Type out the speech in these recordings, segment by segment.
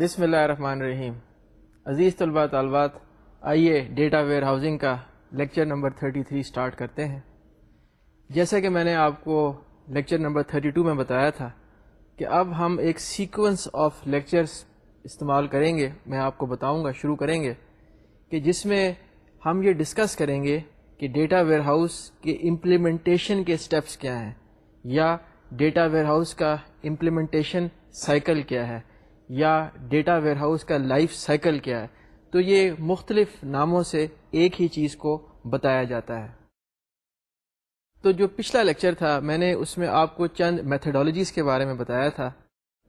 بسم اللہ الرحمن الرحیم۔ عزیز طلباء طالبات، آئیے ڈیٹا ویئر ہاؤسنگ کا لیکچر نمبر 33 سٹارٹ کرتے ہیں۔ جیسا کہ میں نے آپ کو لیکچر نمبر 32 میں بتایا تھا کہ اب ہم ایک سیکوینس آف لیکچرز استعمال کریں گے۔ میں آپ کو بتاؤں گا، شروع کریں گے کہ جس میں ہم یہ ڈسکس کریں گے کہ ڈیٹا ویئر ہاؤس کے امپلیمنٹیشن کے سٹیپس کیا ہیں یا ڈیٹا ویئر ہاؤس کا امپلیمنٹیشن سائیکل کیا ہے۔ یا ڈیٹا ویئر ہاؤس کا لائف سائیکل کیا ہے، تو یہ مختلف ناموں سے ایک ہی چیز کو بتایا جاتا ہے۔ تو جو پچھلا لیکچر تھا، میں نے اس میں آپ کو چند میتھڈالوجیز کے بارے میں بتایا تھا،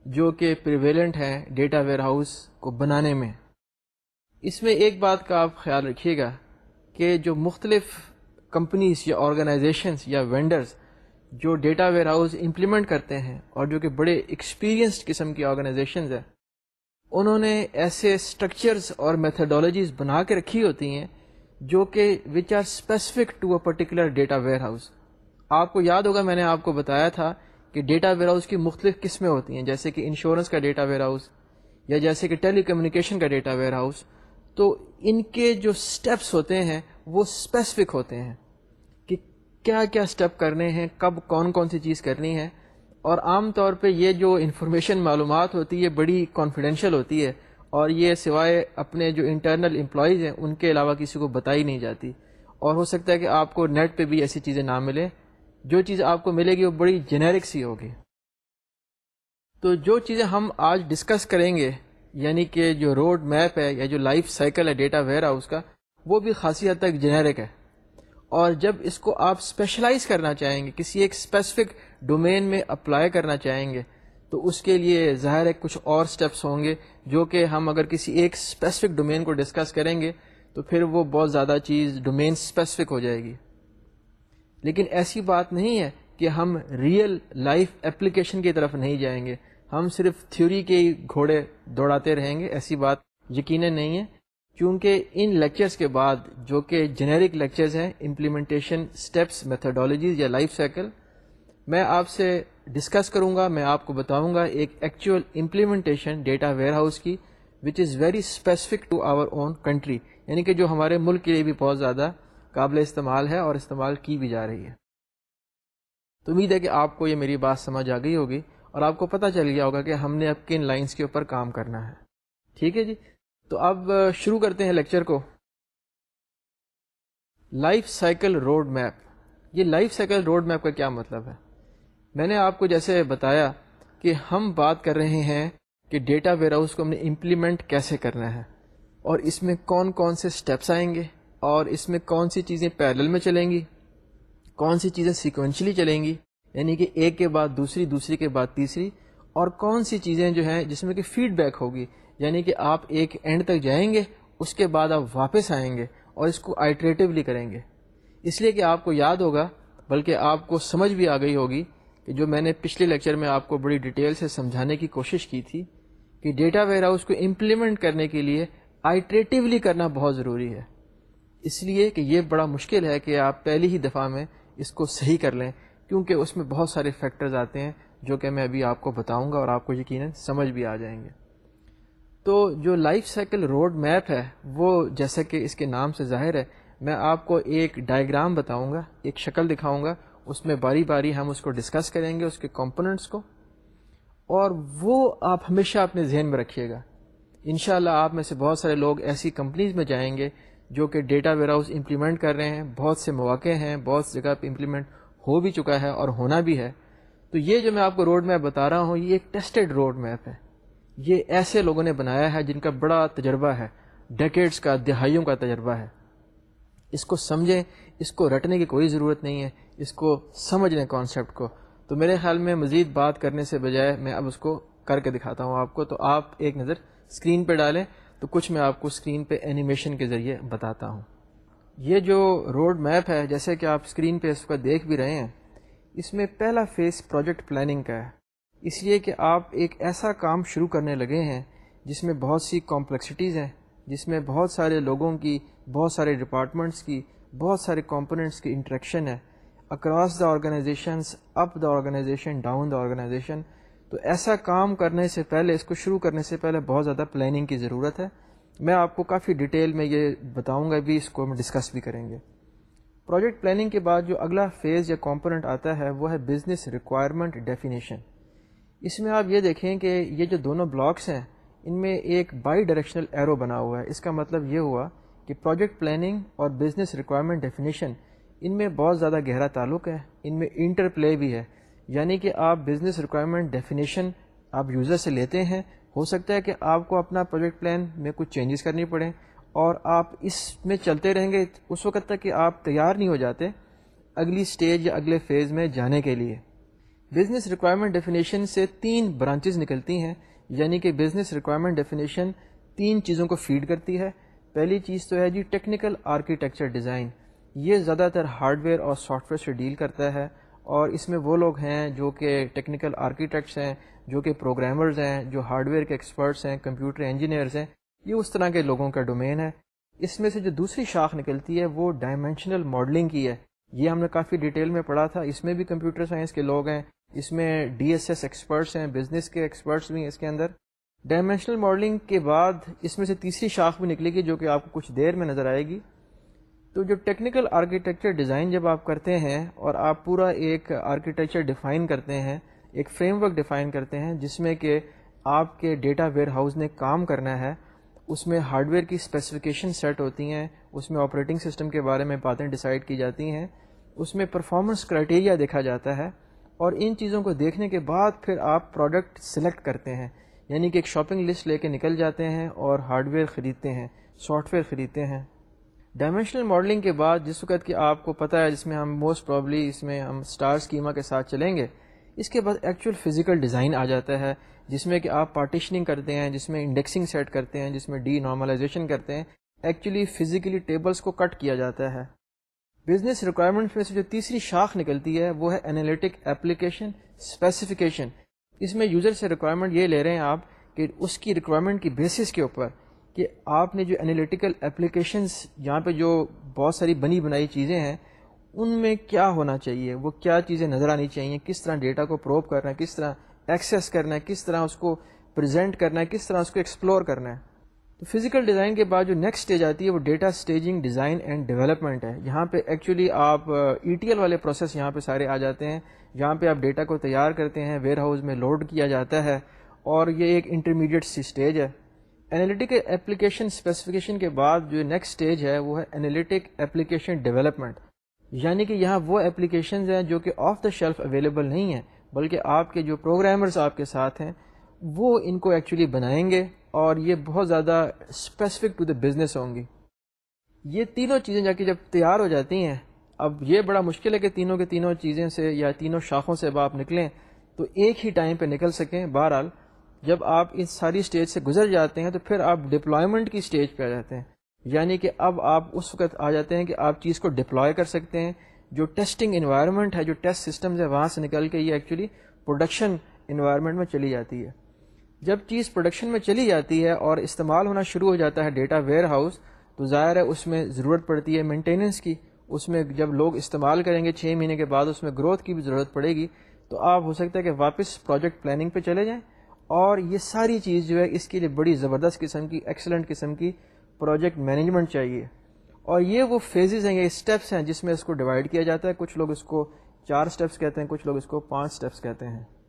جو کہ پریویلنٹ ہیں ڈیٹا ویئر ہاؤس کو بنانے میں۔ اس میں ایک بات کا آپ خیال رکھیے گا کہ جو مختلف کمپنیز یا آرگنائزیشنس یا وینڈرز جو ڈیٹا ویئر ہاؤس امپلیمنٹ کرتے ہیں اور جو کہ بڑے ایکسپیرینسڈ قسم کی آرگنائزیشنز ہیں، انہوں نے ایسے اسٹرکچرز اور میتھڈالوجیز بنا کے رکھی ہوتی ہیں جو کہ which are specific to a particular data warehouse آپ کو یاد ہوگا، میں نے آپ کو بتایا تھا کہ ڈیٹا ویئر ہاؤس کی مختلف قسمیں ہوتی ہیں، جیسے کہ انشورنس کا ڈیٹا ویئر ہاؤس یا جیسے کہ ٹیلی کمیونیکیشن کا ڈیٹا ویئر ہاؤس تو ان کے جو اسٹیپس ہوتے ہیں وہ اسپیسیفک ہوتے ہیں۔ کیا کیا اسٹیپ کرنے ہیں، کب کون کون سی چیز کرنی ہے۔ اور عام طور پہ یہ جو انفارمیشن معلومات ہوتی ہے بڑی کانفیڈینشیل ہوتی ہے۔ اور یہ سوائے اپنے جو انٹرنل امپلائیز ہیں، ان کے علاوہ کسی کو بتائی نہیں جاتی۔ اور ہو سکتا ہے کہ آپ کو نیٹ پہ بھی ایسی چیزیں نہ ملیں۔ جو چیز آپ کو ملے گی، وہ بڑی جنیرک سی ہوگی۔ تو جو چیزیں ہم آج ڈسکس کریں گے یعنی کہ جو روڈ میپ ہے یا جو لائف سائیکل ہے ڈیٹا ویئر ہاؤس کا، وہ بھی خاصی حد تک جنیرک ہے۔ اور جب اس کو آپ اسپیشلائز کرنا چاہیں گے، کسی ایک اسپیسیفک ڈومین میں اپلائی کرنا چاہیں گے، تو اس کے لیے ظاہر ہے کچھ اور اسٹیپس ہوں گے، جو کہ ہم اگر کسی ایک اسپیسیفک ڈومین کو ڈسکس کریں گے، تو پھر وہ بہت زیادہ چیز ڈومین اسپیسیفک ہو جائے گی۔ لیکن ایسی بات نہیں ہے کہ ہم ریئل لائف اپلیکیشن کی طرف نہیں جائیں گے۔ ہم صرف تھیوری کے ہی گھوڑے دوڑاتے رہیں گے، ایسی بات یقیناً نہیں ہے۔ کیونکہ ان لیکچرز کے بعد جو کہ جنیرک لیکچرز ہیں امپلیمنٹیشن اسٹیپس میتھڈالوجیز یا لائف سائیکل میں آپ سے ڈسکس کروں گا، میں آپ کو بتاؤں گا ایک actual implementation data warehouse کی which is very specific to our own country یعنی کہ جو ہمارے ملک کے لیے بھی بہت زیادہ قابل استعمال ہے اور استعمال کی بھی جا رہی ہے۔ تو امید ہے کہ آپ کو یہ میری بات سمجھ آ گئی ہوگی اور آپ کو پتہ چل گیا ہوگا کہ ہم نے اب کن لائنس کے اوپر کام کرنا ہے۔ ٹھیک ہے جی؟ تو اب شروع کرتے ہیں لیکچر کو۔ Life cycle road map. یہ لائف سائیکل روڈ میپ کا کیا مطلب ہے؟ میں نے آپ کو جیسے بتایا کہ ہم بات کر رہے ہیں کہ ڈیٹا ویئر ہاؤس کو ہم نے امپلیمنٹ کیسے کرنا ہے۔ اور اس میں کون کون سے اسٹیپس آئیں گے؟ اور اس میں کون سی چیزیں پیرل میں چلیں گی؟ کون سی چیزیں سیکوینشلی چلیں گی؟ یعنی کہ ایک کے بعد دوسری دوسری کے بعد تیسری۔ اور کون سی چیزیں جو ہیں جس میں کہ فیڈ بیک ہوگی؟ یعنی کہ آپ ایک اینڈ تک جائیں گے، اس کے بعد آپ واپس آئیں گے اور اس کو آئٹریٹیولی کریں گے۔ اس لیے کہ آپ کو یاد ہوگا، بلکہ آپ کو سمجھ بھی آ گئی ہوگی کہ جو میں نے پچھلے لیکچر میں آپ کو بڑی ڈیٹیل سے سمجھانے کی کوشش کی تھی کہ ڈیٹا ویئر ہاؤس کو امپلیمنٹ کرنے کے لیے آئٹریٹیولی کرنا بہت ضروری ہے۔ اس لیے کہ یہ بڑا مشکل ہے کہ آپ پہلی ہی دفعہ میں اس کو صحیح کر لیں، کیونکہ اس میں بہت سارے فیکٹرز آتے ہیں جو کہ میں ابھی آپ کو بتاؤں گا اور آپ کو یقیناً سمجھ بھی آ جائیں گے۔ تو جو لائف سائیکل روڈ میپ ہے، وہ جیسا کہ اس کے نام سے ظاہر ہے، میں آپ کو ایک ڈائیگرام بتاؤں گا، ایک شکل دکھاؤں گا، اس میں باری باری ہم اس کو ڈسکس کریں گے، اس کے کمپوننٹس کو، اور وہ آپ ہمیشہ اپنے ذہن میں رکھیے گا۔ انشاءاللہ اللہ آپ میں سے بہت سارے لوگ ایسی کمپنیز میں جائیں گے جو کہ ڈیٹا ویئر ہاؤس امپلیمنٹ کر رہے ہیں، بہت سے مواقع ہیں، بہت سی جگہ پہ امپلیمنٹ ہو بھی چکا ہے اور ہونا بھی ہے۔ تو یہ جو میں آپ کو روڈ میپ بتا رہا ہوں، یہ ایک ٹیسٹڈ روڈ میپ ہے۔ یہ ایسے لوگوں نے بنایا ہے جن کا بڑا تجربہ ہے ڈیکیڈس کا، دہائیوں کا تجربہ ہے۔ اس کو سمجھیں، اس کو رٹنے کی کوئی ضرورت نہیں ہے، اس کو سمجھ لیں کانسیپٹ کو۔ تو میرے خیال میں مزید بات کرنے سے بجائے میں اب اس کو کر کے دکھاتا ہوں آپ کو۔ تو آپ ایک نظر اسکرین پہ ڈالیں، تو کچھ میں آپ کو اسکرین پہ اینیمیشن کے ذریعے بتاتا ہوں۔ یہ جو روڈ میپ ہے، جیسے کہ آپ اسکرین پہ اس کو دیکھ بھی رہے ہیں، اس میں پہلا فیس پروجیکٹ پلاننگ کا ہے۔ اس لیے کہ آپ ایک ایسا کام شروع کرنے لگے ہیں جس میں بہت سی کمپلیکسٹیز ہیں، جس میں بہت سارے لوگوں کی، بہت سارے ڈپارٹمنٹس کی، بہت سارے کمپوننٹس کی انٹریکشن ہے۔ Across the organizations up the organization down the organization تو ایسا کام کرنے سے پہلے، اس کو شروع کرنے سے پہلے بہت زیادہ پلاننگ کی ضرورت ہے۔ میں آپ کو کافی ڈیٹیل میں یہ بتاؤں گا بھی اس کو ہم ڈسکس بھی کریں گے۔ پروجیکٹ پلاننگ کے بعد جو اگلا فیز یا کمپوننٹ آتا ہے، وہ ہے بزنس ریکوائرمنٹ ڈیفینیشن اس میں آپ یہ دیکھیں کہ یہ جو دونوں بلاکس ہیں، ان میں ایک بائی ڈائریکشنل ایرو بنا ہوا ہے۔ اس کا مطلب یہ ہوا کہ پروجیکٹ پلاننگ اور بزنس ریکوائرمنٹ ڈیفینیشن ان میں بہت زیادہ گہرا تعلق ہے۔ ان میں انٹر پلے بھی ہے۔ یعنی کہ آپ بزنس ریکوائرمنٹ ڈیفینیشن آپ یوزر سے لیتے ہیں۔ ہو سکتا ہے کہ آپ کو اپنا پروجیکٹ پلان میں کچھ چینجز کرنی پڑیں اور آپ اس میں چلتے رہیں گے۔ اس وقت تک کہ آپ تیار نہیں ہو جاتے اگلی سٹیج یا اگلے فیز میں جانے کے لیے۔ بزنس ریکوائرمنٹ ڈیفینیشن سے تین برانچز نکلتی ہیں یعنی کہ بزنس ریکوائرمنٹ ڈیفینیشن تین چیزوں کو فیڈ کرتی ہے۔ پہلی چیز تو ہے جی ٹیکنیکل آرکیٹیکچر ڈیزائن یہ زیادہ تر ہارڈ ویئر اور سافٹ ویئر سے ڈیل کرتا ہے اور اس میں وہ لوگ ہیں جو کہ ٹیکنیکل آرکیٹیکٹس ہیں، جو کہ پروگرامرز ہیں، جو ہارڈ ویئر کے ایکسپرٹس ہیں کمپیوٹر انجینئرز ہیں۔ یہ اس طرح کے لوگوں کا ڈومین ہے۔ اس میں سے جو دوسری شاخ نکلتی ہے وہ ڈائمینشنل ماڈلنگ کی ہے۔ یہ ہم نے کافی ڈیٹیل میں پڑھا تھا۔ اس میں بھی کمپیوٹر سائنس کے لوگ ہیں۔ اس میں ڈی ایس ایس ایکسپرٹس ہیں بزنس کے ایکسپرٹس بھی ہیں اس کے اندر. ڈائمینشنل ماڈلنگ کے بعد اس میں سے تیسری شاخ بھی نکلے گی جو کہ آپ کو کچھ دیر میں نظر آئے گی. تو جو ٹیکنیکل آرکیٹیکچر ڈیزائن جب آپ کرتے ہیں اور آپ پورا ایک آرکیٹیکچر ڈیفائن کرتے ہیں، ایک فریم ورک ڈیفائن کرتے ہیں، جس میں کہ آپ کے ڈیٹا ویئر ہاؤس نے کام کرنا ہے، اس میں ہارڈ ویئر کی اسپیسیفکیشن سیٹ ہوتی ہیں، اس میں آپریٹنگ سسٹم کے بارے میں باتیں ڈیسائیڈ کی جاتی ہیں، اس میں پرفارمنس کرائٹیریا دیکھا جاتا ہے اور ان چیزوں کو دیکھنے کے بعد پھر آپ پروڈکٹ سلیکٹ کرتے ہیں۔ یعنی کہ ایک شاپنگ لسٹ لے کے نکل جاتے ہیں اور ہارڈ ویئر خریدتے ہیں سافٹ ویئر خریدتے ہیں۔ ڈائمینشنل ماڈلنگ کے بعد جس وقت کہ آپ کو پتہ ہے جس میں ہم موسٹ پرابلی اس میں ہم اسٹار اسکیما کے ساتھ چلیں گے، اس کے بعد ایکچوئل فزیکل ڈیزائن آ جاتا ہے، جس میں کہ آپ پارٹیشننگ کرتے ہیں، جس میں انڈیکسنگ سیٹ کرتے ہیں، جس میں ڈی نارملائزیشن کرتے ہیں۔ ایکچولی فزیکلی ٹیبلس کو کٹ کیا جاتا ہے۔ بزنس ریکوائرمنٹ میں سے جو تیسری شاخ نکلتی ہے، وہ ہے انالیٹک اپلیکیشن اسپیسیفکیشن اس میں یوزر سے ریکوائرمنٹ یہ لے رہے ہیں آپ کہ اس کی ریکوائرمنٹ کی بیسس کے اوپر کہ آپ نے جو انالیٹیکل اپلیکیشنس یہاں پہ جو بہت ساری بنی بنائی چیزیں ہیں، ان میں کیا ہونا چاہیے؟ وہ کیا چیزیں نظر آنی چاہیے؟ کس طرح ڈیٹا کو پروو کرنا ہے؟ کس طرح ایکسیس کرنا ہے؟ کس طرح اس کو پریزنٹ کرنا ہے؟ کس طرح اس کو ایکسپلور کرنا ہے؟ تو فزیکل ڈیزائن کے بعد جو نیکسٹ اسٹیج آتی ہے وہ data staging design and development ہے۔ یہاں پہ ایکچولی آپ ای ٹی ایل والے پروسیس یہاں پہ سارے آ جاتے ہیں۔ جہاں پہ آپ ڈیٹا کو تیار کرتے ہیں ویئر ہاؤس میں لوڈ کیا جاتا ہے اور یہ ایک انٹرمیڈیٹ سی اسٹیج ہے۔ انالیٹک ایپلیکیشن اسپیسیفکیشن کے بعد جو نیکسٹ اسٹیج ہے وہ ہے انالیٹک ایپلیکیشن ڈیولپمنٹ یعنی کہ یہاں وہ اپلیکیشنز ہیں جو کہ آف دا شیلف اویلیبل نہیں ہیں، بلکہ آپ کے جو پروگرامرز آپ کے ساتھ ہیں، وہ ان کو ایکچولی بنائیں گے۔ اور یہ بہت زیادہ اسپیسیفک ٹو دا بزنس ہوں گی۔ یہ تینوں چیزیں جا کے جب تیار ہو جاتی ہیں، اب یہ بڑا مشکل ہے کہ تینوں کے تینوں چیزیں سے یا تینوں شاخوں سے اب آپ نکلیں تو ایک ہی ٹائم پہ نکل سکیں۔ بہرحال، جب آپ اس ساری اسٹیج سے گزر جاتے ہیں تو پھر آپ ڈپلائمنٹ کی اسٹیج پہ آ جاتے ہیں۔ یعنی کہ اب آپ اس وقت آ جاتے ہیں کہ آپ چیز کو ڈپلوائے کر سکتے ہیں۔ جو ٹیسٹنگ انوائرمنٹ ہے، جو ٹیسٹ سسٹمز ہے، وہاں سے نکل کے یہ ایکچولی پروڈکشن انوائرمنٹ میں چلی جاتی ہے۔ جب چیز پروڈکشن میں چلی جاتی ہے اور استعمال ہونا شروع ہو جاتا ہے ڈیٹا ویئر ہاؤس تو ظاہر ہے اس میں ضرورت پڑتی ہے مینٹیننس کی۔ اس میں جب لوگ استعمال کریں گے چھ مہینے کے بعد، اس میں گروتھ کی بھی ضرورت پڑے گی۔ تو آپ ہو سکتا ہے کہ واپس پروجیکٹ پلاننگ پہ چلے جائیں۔ اور یہ ساری چیز جو ہے، اس کے لیے بڑی زبردست قسم کی ایکسلنٹ قسم کی پروجیکٹ مینجمنٹ چاہیے۔ اور یہ وہ فیزز ہیں، یہ اسٹیپس ہیں جس میں اس کو ڈیوائڈ کیا جاتا ہے۔ کچھ لوگ اس کو چار اسٹیپس کہتے ہیں، کچھ لوگ اس کو پانچ اسٹیپس کہتے ہیں۔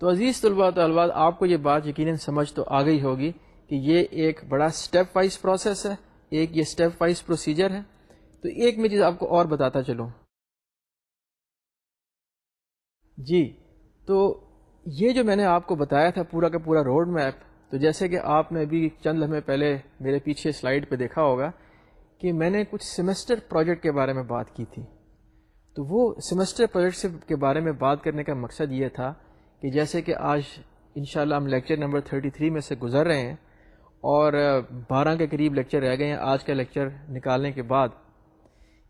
تو عزیز طلباء طالبات، آپ کو یہ بات یقیناً سمجھ تو آ گئی ہوگی کہ یہ ایک بڑا اسٹیپ وائز پروسیس ہے، ایک یہ اسٹیپ وائز پروسیجر ہے۔ تو ایک میں چیز آپ کو اور بتاتا چلوں۔ جی تو یہ جو میں نے آپ کو بتایا تھا، پورا کا پورا روڈ میپ تو جیسے کہ آپ نے ابھی چند لمحے پہلے میرے پیچھے سلائڈ پہ دیکھا ہوگا کہ میں نے کچھ سیمسٹر پروجیکٹ کے بارے میں بات کی تھی۔ تو وہ سیمسٹر پروجیکٹ کے بارے میں بات کرنے کا مقصد یہ تھا کہ جیسے کہ آج انشاءاللہ ہم لیکچر نمبر 33 میں سے گزر رہے ہیں اور بارہ کے قریب لیکچر رہ گئے ہیں آج کا لیکچر نکالنے کے بعد۔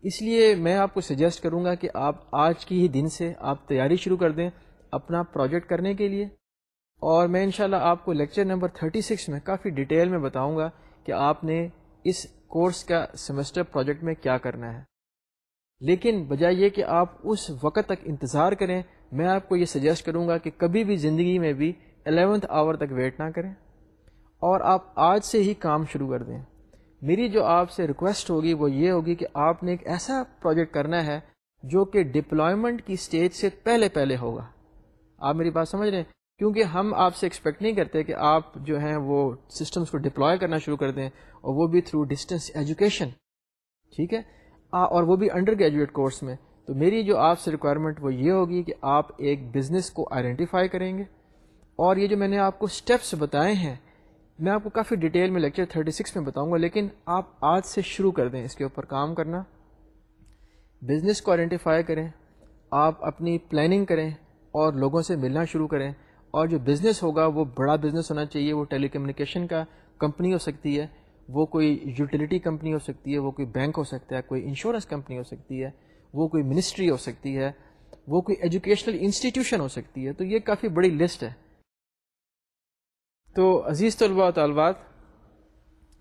اس لیے میں آپ کو سجیسٹ کروں گا کہ آپ آج کی ہی دن سے آپ تیاری شروع کر دیں اپنا پروجیکٹ کرنے کے لیے۔ اور میں انشاءاللہ شاء آپ کو لیکچر نمبر 36 میں کافی ڈیٹیل میں بتاؤں گا کہ آپ نے اس کورس کا سیمسٹر پروجیکٹ میں کیا کرنا ہے۔ لیکن بجائے یہ کہ آپ اس وقت تک انتظار کریں میں آپ کو یہ سجیسٹ کروں گا کہ کبھی بھی زندگی میں بھی الیونتھ آور تک ویٹ نہ کریں اور آپ آج سے ہی کام شروع کر دیں۔ میری جو آپ سے ریکویسٹ ہوگی وہ یہ ہوگی کہ آپ نے ایک ایسا پروجیکٹ کرنا ہے جو کہ ڈپلائمنٹ کی اسٹیج سے پہلے پہلے ہوگا۔ آپ میری بات سمجھ رہے ہیں؟ کیونکہ ہم آپ سے ایکسپیکٹ نہیں کرتے کہ آپ جو ہیں وہ سسٹمس کو ڈپلوائے کرنا شروع کر دیں اور وہ بھی تھرو ڈسٹینس ایجوکیشن ٹھیک ہے؟ اور وہ بھی انڈر گریجویٹ کورس میں۔ تو میری جو آپ سے ریکوائرمنٹ وہ یہ ہوگی کہ آپ ایک بزنس کو آئیڈینٹیفائی کریں گے اور یہ جو میں نے آپ کو اسٹیپس بتائے ہیں، میں آپ کو کافی ڈیٹیل میں لیکچر 36 میں بتاؤں گا، لیکن آپ آج سے شروع کر دیں اس کے اوپر کام کرنا۔ بزنس کو آئیڈینٹیفائی کریں، آپ اپنی پلاننگ کریں اور لوگوں سے ملنا شروع کریں۔ اور جو بزنس ہوگا، وہ بڑا بزنس ہونا چاہیے، وہ ٹیلی کمیونیکیشن کا کمپنی ہو سکتی ہے، وہ کوئی یوٹیلیٹی کمپنی ہو سکتی ہے، وہ کوئی بینک ہو سکتا ہے، کوئی انشورنس کمپنی ہو سکتی ہے۔ وہ کوئی منسٹری ہو سکتی ہے، وہ کوئی ایجوکیشنل انسٹیٹیوشن ہو سکتی ہے، تو یہ کافی بڑی لسٹ ہے۔ تو عزیز طلباء و طالبات،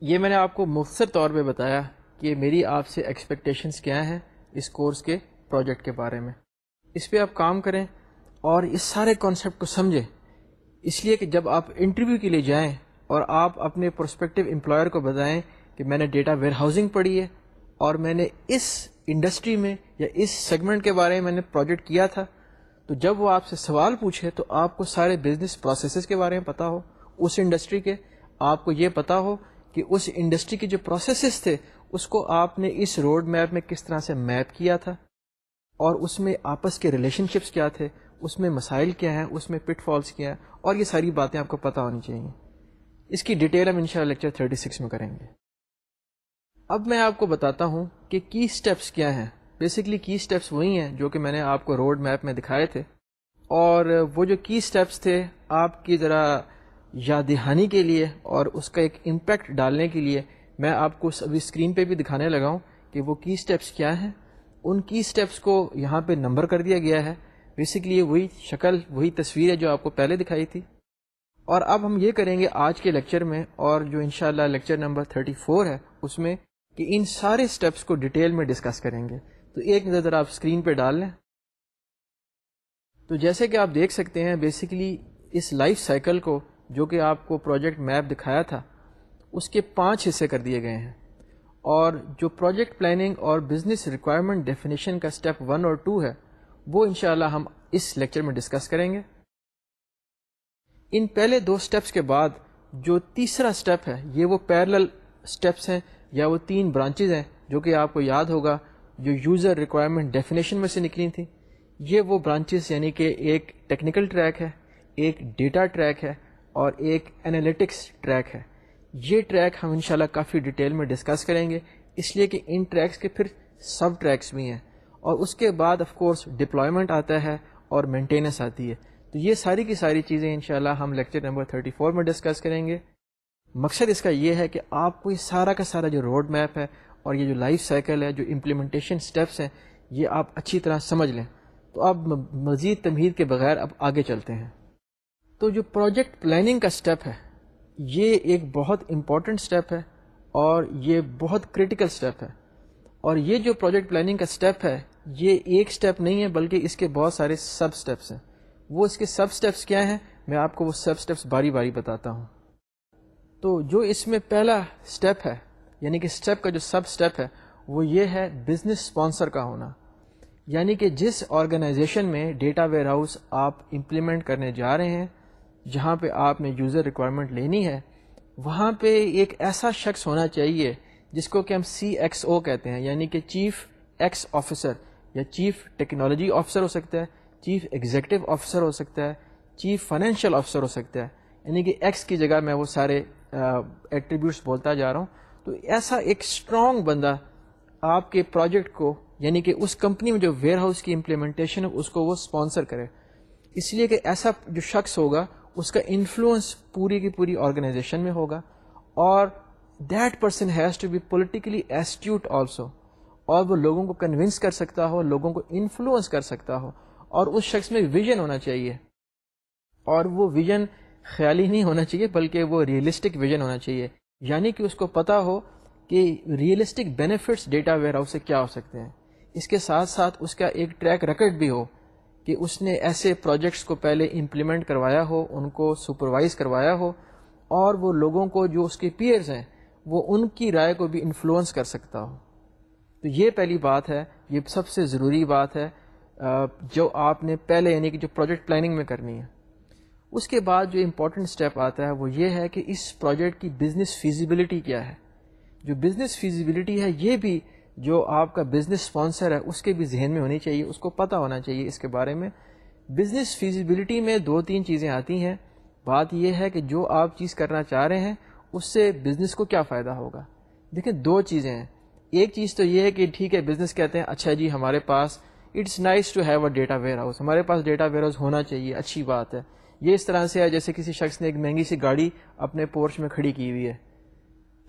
یہ میں نے آپ کو مختصر طور پہ بتایا کہ میری آپ سے ایکسپیکٹیشنس کیا ہیں اس کورس کے پروجیکٹ کے بارے میں۔ اس پہ آپ کام کریں اور اس سارے کانسیپٹ کو سمجھیں۔ اس لیے کہ جب آپ انٹرویو کے لیے جائیں اور آپ اپنے پروسپیکٹو امپلائر کو بتائیں کہ میں نے ڈیٹا ویئر ہاؤسنگ پڑھی ہے اور میں نے اس انڈسٹری میں یا اس سیگمنٹ کے بارے میں میں نے پروجیکٹ کیا تھا، تو جب وہ آپ سے سوال پوچھے تو آپ کو سارے بزنس پروسیسز کے بارے میں پتا ہو، اس انڈسٹری کے آپ کو یہ پتا ہو کہ اس انڈسٹری کے جو پروسیسز تھے، اس کو آپ نے اس روڈ میپ میں کس طرح سے میپ کیا تھا؟ اور اس میں آپس کے ریلیشن شپس کیا تھے؟ اس میں مسائل کیا ہیں؟ اس میں پٹ فالس کیا ہیں؟ اور یہ ساری باتیں آپ کو پتہ ہونی چاہیے۔ اس کی ڈیٹیل ہم انشاءاللہ لیکچر 36 میں کریں گے۔ اب میں آپ کو بتاتا ہوں کہ کی سٹیپس کیا ہیں۔ بیسکلی کی سٹیپس وہی ہیں جو کہ میں نے آپ کو روڈ میپ میں دکھائے تھے۔ اور وہ جو کی سٹیپس تھے، آپ کی ذرا یاد دہانی کے لیے اور اس کا ایک امپیکٹ ڈالنے کے لیے میں آپ کو ابھی اسکرین پہ بھی دکھانے لگا ہوں کہ وہ کی سٹیپس کیا ہیں۔ ان کی سٹیپس کو یہاں پہ نمبر کر دیا گیا ہے۔ بیسکلی وہی شکل، وہی تصویر ہے جو آپ کو پہلے دکھائی تھی۔ اور اب ہم یہ کریں گے آج کے لیکچر میں اور جو انشاءاللہ لیکچر نمبر 34 ہے، اس میں کہ ان سارے سٹیپس کو ڈیٹیل میں ڈسکس کریں گے۔ تو ایک نظر آپ اسکرین پہ ڈال لیں۔ تو جیسے کہ آپ دیکھ سکتے ہیں بیسکلی اس لائف سائیکل کو جو کہ آپ کو پروجیکٹ میپ دکھایا تھا، اس کے پانچ حصے کر دیے گئے ہیں۔ اور جو پروجیکٹ پلاننگ اور بزنس ریکوائرمنٹ ڈیفینیشن کا اسٹیپ ون اور ٹو ہے، وہ انشاءاللہ ہم اس لیکچر میں ڈسکس کریں گے۔ ان پہلے دو سٹیپس کے بعد جو تیسرا سٹیپ ہے، یہ وہ پیرل سٹیپس ہیں یا وہ تین برانچز ہیں جو کہ آپ کو یاد ہوگا، جو یوزر ریکوائرمنٹ ڈیفینیشن میں سے نکلی تھیں۔ یہ وہ برانچز یعنی کہ ایک ٹیکنیکل ٹریک ہے، ایک ڈیٹا ٹریک ہے اور ایک انالیٹکس ٹریک ہے۔ یہ ٹریک ہم انشاءاللہ کافی ڈیٹیل میں ڈسکس کریں گے، اس لیے کہ ان ٹریکس کے پھر سب ٹریکس بھی ہیں۔ اور اس کے بعد آف کورس ڈپلائمنٹ آتا ہے اور مینٹیننس آتی ہے۔ تو یہ ساری کی ساری چیزیں انشاءاللہ ہم لیکچر نمبر 34 میں ڈسکس کریں گے۔ مقصد اس کا یہ ہے کہ آپ کو یہ سارا کا سارا جو روڈ میپ ہے اور یہ جو لائف سائیکل ہے، جو امپلیمنٹیشن سٹیپس ہیں، یہ آپ اچھی طرح سمجھ لیں۔ تو اب مزید تمہید کے بغیر اب آگے چلتے ہیں۔ تو جو پروجیکٹ پلاننگ کا سٹیپ ہے، یہ ایک بہت امپورٹنٹ سٹیپ ہے اور یہ بہت کریٹیکل سٹیپ ہے۔ اور یہ جو پروجیکٹ پلاننگ کا سٹیپ ہے، یہ ایک سٹیپ نہیں ہے، بلکہ اس کے بہت سارے سب سٹیپس ہیں۔ وہ اس کے سب سٹیپس کیا ہیں؟ میں آپ کو وہ سب سٹیپس باری باری بتاتا ہوں۔ تو جو اس میں پہلا سٹیپ ہے یعنی کہ سٹیپ کا جو سب سٹیپ ہے، وہ یہ ہے بزنس اسپانسر کا ہونا. یعنی کہ جس آرگنائزیشن میں ڈیٹا ویئر ہاؤس آپ امپلیمنٹ کرنے جا رہے ہیں، جہاں پہ آپ نے یوزر ریکوائرمنٹ لینی ہے، وہاں پہ ایک ایسا شخص ہونا چاہیے جس کو کہ ہم سی ایکس او کہتے ہیں یعنی کہ چیف ایکس آفیسر یا چیف ٹیکنالوجی آفیسر ہو سکتا ہے، چیف ایگزیکٹو آفیسر ہو سکتا ہے، چیف فائنینشیل آفیسر ہو سکتا ہے. یعنی کہ ایکس کی جگہ میں وہ سارے ایٹریبیوٹس بولتا جا رہا ہوں، تو ایسا ایک اسٹرانگ بندہ آپ کے پروجیکٹ کو یعنی کہ اس کمپنی میں جو ویئر ہاؤس کی امپلیمنٹیشن ہے، اس کو وہ اسپانسر کرے۔ اس لیے کہ ایسا جو شخص ہوگا، اس کا انفلوئنس پوری کی پوری آرگنائزیشن میں ہوگا۔ اور that person has to be politically astute also اور وہ لوگوں کو کنونس کر سکتا ہو، لوگوں کو انفلوئنس کر سکتا ہو۔ اور اس شخص میں ویژن ہونا چاہیے۔ اور وہ ویژن خیالی نہیں ہونا چاہیے، بلکہ وہ ریئلسٹک ویژن ہونا چاہیے۔ یعنی کہ اس کو پتا ہو کہ realistic benefits data warehouse سے کیا ہو سکتے ہیں۔ اس کے ساتھ ساتھ اس کا ایک ٹریک ریکڈ بھی ہو کہ اس نے ایسے پروجیکٹس کو پہلے امپلیمنٹ کروایا ہو، ان کو سپروائز کروایا ہو، اور وہ لوگوں کو جو اس کے پیئرز ہیں، وہ ان کی رائے کو بھی انفلوئنس کر سکتا ہو۔ تو یہ پہلی بات ہے، یہ سب سے ضروری بات ہے جو آپ نے پہلے یعنی کہ جو پروجیکٹ پلاننگ میں کرنی ہے۔ اس کے بعد جو امپورٹنٹ اسٹیپ آتا ہے وہ یہ ہے کہ اس پروجیکٹ کی بزنس فیزیبلٹی کیا ہے۔ جو بزنس فیزیبلٹی ہے یہ بھی جو آپ کا بزنس اسپانسر ہے اس کے بھی ذہن میں ہونی چاہیے، اس کو پتہ ہونا چاہیے اس کے بارے میں۔ بزنس فیزیبلٹی میں دو تین چیزیں آتی ہیں۔ بات یہ ہے کہ جو آپ چیز کرنا چاہ رہے ہیں، اس سے بزنس کو کیا فائدہ ہوگا؟ دیکھیں دو چیزیں ہیں۔ ایک چیز تو یہ ہے کہ ٹھیک ہے بزنس کہتے ہیں اچھا جی ہمارے پاس it's nice to have a data warehouse ہمارے پاس ڈیٹا ویئر ہاؤس ہونا چاہیے، اچھی بات ہے۔ یہ اس طرح سے ہے جیسے کسی شخص نے ایک مہنگی سی گاڑی اپنے پورچ میں کھڑی کی ہوئی ہے۔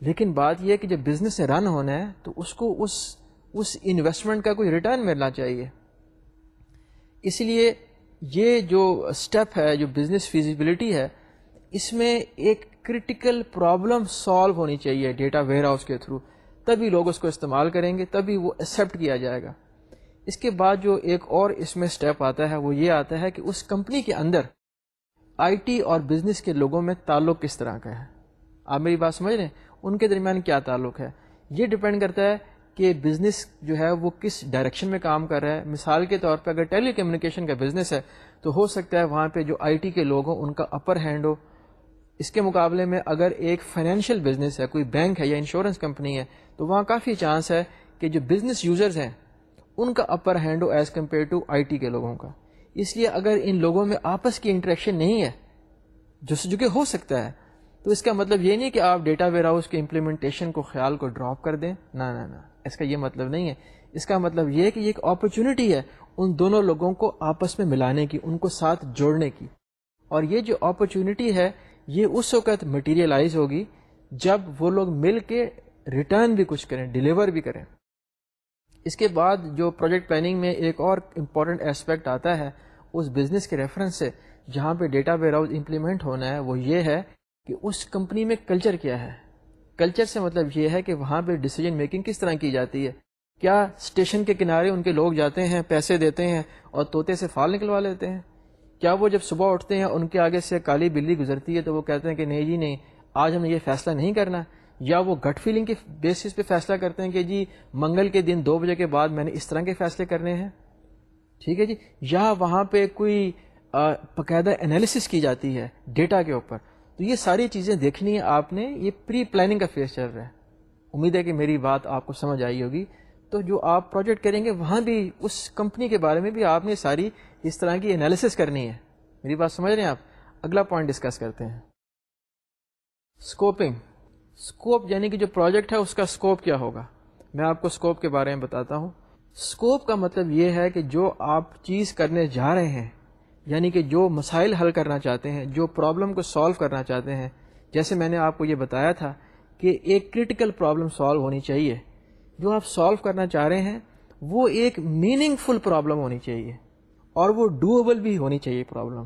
لیکن بات یہ ہے کہ جب بزنس سے رن ہونا ہے تو اس کو اس اس انویسٹمنٹ کا کوئی ریٹرن ملنا چاہیے۔ اس لیے یہ جو اسٹیپ ہے، جو بزنس فیزیبلٹی ہے، اس میں ایک کرٹیکل پرابلم سالو ہونی چاہیے ڈیٹا ویئر ہاؤس کے تھرو تبھی لوگ اس کو استعمال کریں گے، تبھی وہ ایکسیپٹ کیا جائے گا۔ اس کے بعد جو ایک اور اس میں اسٹیپ آتا ہے، وہ یہ آتا ہے کہ اس کمپنی کے اندر آئی ٹی اور بزنس کے لوگوں میں تعلق کس طرح کا ہے؟ آپ میری بات سمجھ رہے ہیں؟ ان کے درمیان کیا تعلق ہے؟ یہ ڈپینڈ کرتا ہے کہ بزنس جو ہے وہ کس ڈائریکشن میں کام کر رہا ہے۔ مثال کے طور پہ اگر ٹیلی کمیونیکیشن کا بزنس ہے، تو ہو سکتا ہے وہاں پہ جو آئی ٹی کے لوگ ہوں، ان کا اپر ہینڈ ہو۔ اس کے مقابلے میں اگر ایک فائنینشیل بزنس ہے، کوئی بینک ہے یا انشورنس کمپنی ہے، تو وہاں کافی چانس ہے کہ جو بزنس یوزرز ہیں، ان کا upper hand who as compare to I T کے لوگوں کا۔ اس لیے اگر ان لوگوں میں آپس کی انٹریکشن نہیں ہے، جو جو کہ ہو سکتا ہے، تو اس کا مطلب یہ نہیں کہ آپ ڈیٹا ویئر ہاؤس کے امپلیمنٹیشن کو خیال کو ڈراپ کر دیں۔ نہ نہ نہ، اس کا یہ مطلب نہیں ہے۔ اس کا مطلب یہ ہے کہ یہ ایک اپرچونٹی ہے ان دونوں لوگوں کو آپس میں ملانے کی، ان کو ساتھ جوڑنے کی۔ اور یہ جو اپرچونٹی ہے، یہ اس وقت مٹیریلائز ہوگی جب وہ لوگ مل کے ریٹرن بھی کچھ کریں ڈلیور بھی کریں۔ اس کے بعد جو پروجیکٹ پلاننگ میں ایک اور امپورٹنٹ اسپیکٹ آتا ہے، اس بزنس کے ریفرنس سے، جہاں پہ ڈیٹا ویئر ہاؤس امپلیمنٹ ہونا ہے، وہ یہ ہے کہ اس کمپنی میں کلچر کیا ہے۔ کلچر سے مطلب یہ ہے کہ وہاں پہ ڈیسیجن میکنگ کس طرح کی جاتی ہے۔ کیا اسٹیشن کے کنارے ان کے لوگ جاتے ہیں، پیسے دیتے ہیں اور طوطے سے فال نکلوا لیتے ہیں۔ کیا وہ جب صبح اٹھتے ہیں ان کے آگے سے کالی بلی گزرتی ہے تو وہ کہتے ہیں کہ نہیں جی نہیں، آج ہمیں یہ فیصلہ نہیں کرنا۔ یا وہ گٹ فیلنگ کے بیسس پہ فیصلہ کرتے ہیں کہ جی منگل کے دن دو بجے کے بعد میں نے اس طرح کے فیصلے کرنے ہیں؟ ٹھیک ہے جی؟ یا وہاں پہ کوئی باقاعدہ انالیسس کی جاتی ہے ڈیٹا کے اوپر؟ تو یہ ساری چیزیں دیکھنی ہے آپ نے، یہ پری پلاننگ کا فیس چل رہا ہے۔ امید ہے کہ میری بات آپ کو سمجھ آئی ہوگی۔ تو جو آپ پروجیکٹ کریں گے، وہاں بھی، اس کمپنی کے بارے میں بھی آپ نے ساری اس طرح کی انالیسس کرنی ہے۔ میری بات سمجھ رہے ہیں آپ؟ اگلا پوائنٹ ڈسکس کرتے ہیں۔ اسکوپنگ اسکوپ یعنی کہ جو پروجیکٹ ہے، اس کا اسکوپ کیا ہوگا؟ میں آپ کو اسکوپ کے بارے میں بتاتا ہوں۔ اسکوپ کا مطلب یہ ہے کہ جو آپ چیز کرنے جا رہے ہیں یعنی کہ جو مسائل حل کرنا چاہتے ہیں، جو پرابلم کو سالو کرنا چاہتے ہیں، جیسے میں نے آپ کو یہ بتایا تھا کہ ایک کرٹیکل پرابلم سالو ہونی چاہیے۔ جو آپ سالو کرنا چاہ رہے ہیں، وہ ایک میننگ فل پرابلم ہونی چاہیے اور وہ ڈویبل بھی ہونی چاہیے پرابلم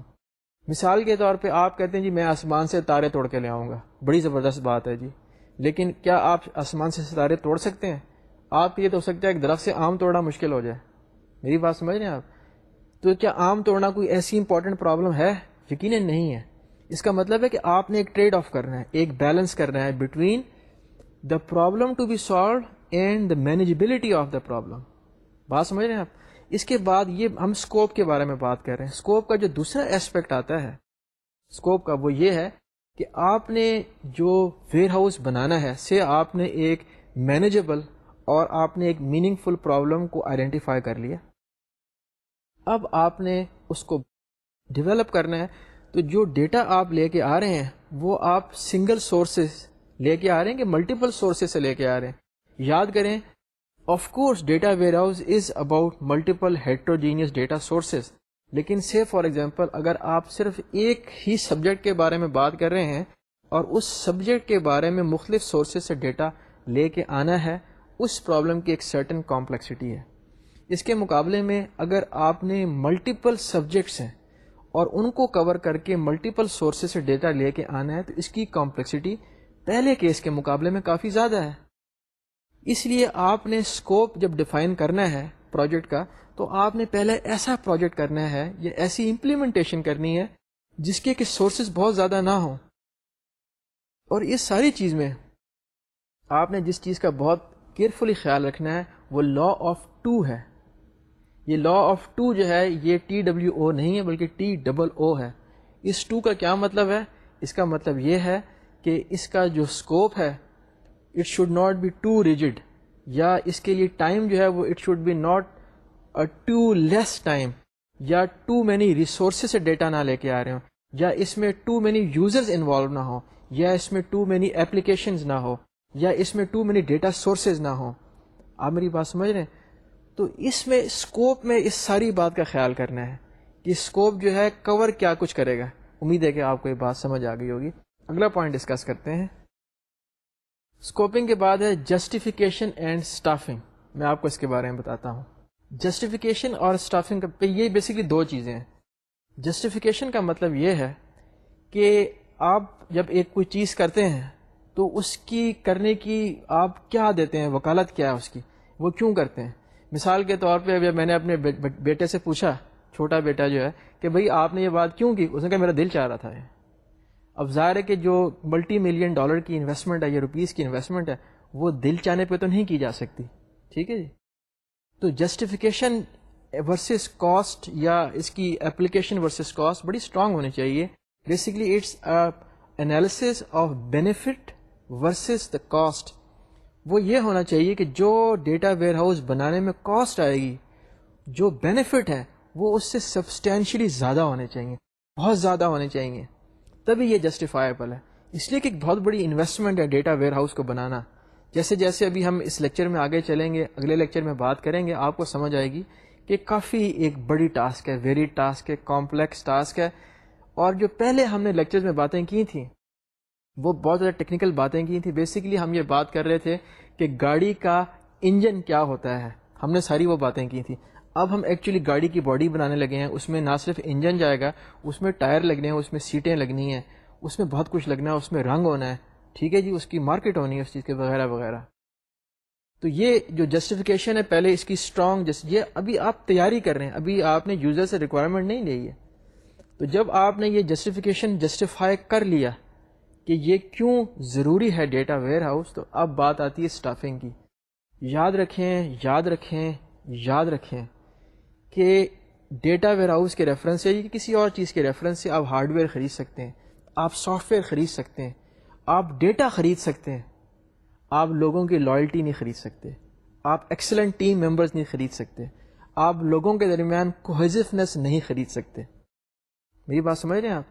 مثال کے طور پہ آپ کہتے ہیں جی میں آسمان سے تارے توڑ کے لے آؤں گا۔ بڑی زبردست بات ہے جی۔ لیکن کیا آپ آسمان سے ستارے توڑ سکتے ہیں؟ آپ یہ تو ہو سکتا ہے ایک درخت سے آم توڑنا مشکل ہو جائے۔ میری بات سمجھ رہے ہیں آپ؟ تو کیا آم توڑنا کوئی ایسی امپورٹنٹ پرابلم ہے؟ یقیناً نہیں ہے۔ اس کا مطلب ہے کہ آپ نے ایک ٹریڈ آف کرنا ہے، ایک بیلنس کرنا ہے between the problem to be solve and the manageability of the problem بات سمجھ رہے ہیں آپ؟ اس کے بعد یہ ہم اسکوپ کے بارے میں بات کر رہے ہیں۔ اسکوپ کا جو دوسرا ایسپیکٹ آتا ہے اسکوپ کا وہ یہ ہے کہ آپ نے جو ویئر ہاؤس بنانا ہے، سے آپ نے ایک مینیجیبل اور آپ نے ایک میننگ فل پرابلم کو آئیڈینٹیفائی کر لیا۔ اب آپ نے اس کو ڈیولپ کرنا ہے، تو جو ڈیٹا آپ لے کے آ رہے ہیں، وہ آپ سنگل سورسز لے کے آ رہے ہیں کہ ملٹیپل سورسز سے لے کے آ رہے ہیں؟ یاد کریں of course data warehouse is about multiple heterogeneous data sources لیکن سے فار ایگزامپل اگر آپ صرف ایک ہی سبجیکٹ کے بارے میں بات کر رہے ہیں اور اس سبجیکٹ کے بارے میں مختلف سورسز سے ڈیٹا لے کے آنا ہے، اس پرابلم کی ایک سرٹن کمپلیکسٹی ہے۔ اس کے مقابلے میں اگر آپ نے ملٹیپل سبجیکٹس ہیں اور ان کو کور کر کے ملٹیپل سورسز سے ڈیٹا لے کے آنا ہے، تو اس کی کمپلیکسٹی پہلے کیس کے مقابلے میں کافی زیادہ ہے۔ اس لیے آپ نے اسکوپ جب ڈیفائن کرنا ہے پروجیکٹ کا، تو آپ نے پہلے ایسا پروجیکٹ کرنا ہے یا ایسی امپلیمنٹیشن کرنی ہے، جس کے کہ سورسز بہت زیادہ نہ ہوں۔ اور اس ساری چیز میں آپ نے جس چیز کا بہت کیئرفلی خیال رکھنا ہے، وہ لا آف ٹو ہے۔ یہ لا آف ٹو جو ہے، یہ ٹی ڈبلیو او نہیں ہے، بلکہ ٹی ڈبل او ہے۔ اس ٹو کا کیا مطلب ہے؟ اس کا مطلب یہ ہے کہ اس کا جو اسکوپ ہے it should not be too rigid یا اس کے لیے ٹائم جو ہے وہ it should be not too less time یا ٹو مینی ریسورسز سے ڈیٹا نہ لے کے آ رہے ہوں یا اس میں ٹو مینی یوزرز انوالو نہ ہو یا اس میں ٹو مینی اپلیکیشنز نہ ہو یا اس میں ٹو مینی ڈیٹا سورسز نہ ہوں آپ میری بات سمجھ رہے ہیں؟ تو اس میں اسکوپ میں اس ساری بات کا خیال کرنا ہے کہ اسکوپ جو ہے کور کیا کچھ کرے گا؟ امید ہے کہ آپ کو یہ بات سمجھ آ گئی ہوگی۔ اگلا پوائنٹ ڈسکس کرتے ہیں۔ اسکوپنگ کے بعد ہے جسٹیفیکیشن اینڈ اسٹافنگ میں آپ کو اس کے بارے میں بتاتا ہوں. جسٹیفیکیشن اور اسٹافنگ پہ یہ بیسکلی دو چیزیں ہیں. جسٹیفیکیشن کا مطلب یہ ہے کہ آپ جب ایک کوئی چیز کرتے ہیں تو اس کی کرنے کی آپ کیا دیتے ہیں؟ وکالت کیا ہے اس کی؟ وہ کیوں کرتے ہیں؟ مثال کے طور پہ جب میں نے اپنے بیٹے سے پوچھا، چھوٹا بیٹا جو ہے کہ بھئی آپ نے یہ بات کیوں کی؟ اس نے کہا میرا دل چاہ رہا تھا اب ظاہر ہے کہ جو ملٹی ملین ڈالر کی انویسٹمنٹ ہے یا روپیز کی انویسٹمنٹ ہے، وہ دل چاہنے پہ تو نہیں کی جا سکتی۔ ٹھیک ہے جی؟ تو جسٹیفیکیشن ورسز کاسٹ یا اس کی اپلیکیشن ورسز کاسٹ بڑی اسٹرانگ ہونی چاہیے۔ Basically it's analysis of benefit versus the cost وہ یہ ہونا چاہیے کہ جو ڈیٹا ویئر ہاؤس بنانے میں کاسٹ آئے گی، جو بینیفٹ ہے، وہ اس سے سبسٹینشلی زیادہ ہونے چاہیے۔ بہت زیادہ ہونے چاہیے۔ تبھی یہ جسٹیفائیبل ہے۔ اس لیے کہ ایک بہت بڑی انویسٹمنٹ ہے ڈیٹا ویئر ہاؤس کو بنانا۔ جیسے جیسے ابھی ہم اس لیکچر میں آگے چلیں گے، اگلے لیکچر میں بات کریں گے، آپ کو سمجھ آئے گی کہ کافی ایک بڑی ٹاسک ہے ویری ٹاسک ہے کمپلیکس ٹاسک ہے۔ اور جو پہلے ہم نے لیکچر میں باتیں کی تھیں، وہ بہت زیادہ ٹیکنیکل باتیں کی تھیں۔ بیسکلی ہم یہ بات کر رہے تھے کہ گاڑی کا انجن کیا ہوتا ہے۔ ہم نے ساری وہ باتیں کی تھیں۔ اب ہم ایکچولی گاڑی کی باڈی بنانے لگے ہیں، اس میں نہ صرف انجن جائے گا، اس میں ٹائر لگنے ہیں، اس میں سیٹیں لگنی ہیں، اس میں بہت کچھ لگنا ہے، اس میں رنگ ہونا ہے۔ ٹھیک ہے جی اس کی مارکیٹ ہونی ہے اس چیز کے وغیرہ وغیرہ۔ تو یہ جو جسٹیفیکیشن ہے، پہلے اس کی اسٹرانگ یہ ابھی آپ تیاری کر رہے ہیں، ابھی آپ نے یوزر سے ریکوائرمنٹ نہیں لی ہے۔ تو جب آپ نے یہ جسٹیفیکیشن جسٹیفائی کر لیا کہ یہ کیوں ضروری ہے ڈیٹا ویئر ہاؤس تو اب بات آتی ہے اسٹافنگ کی۔ یاد رکھیں یاد رکھیں یاد رکھیں۔ کہ ڈیٹا ویئر ہاؤس کے ریفرنس سے یا کسی اور چیز کے ریفرنس سے آپ ہارڈ ویئر خرید سکتے ہیں، آپ سافٹ ویئر خرید سکتے ہیں، آپ ڈیٹا خرید سکتے ہیں، آپ لوگوں کی لائلٹی نہیں خرید سکتے، آپ ایکسلنٹ ٹیم ممبرز نہیں خرید سکتے، آپ لوگوں کے درمیان کوہیزفنس نہیں خرید سکتے۔ میری بات سمجھ رہے ہیں آپ؟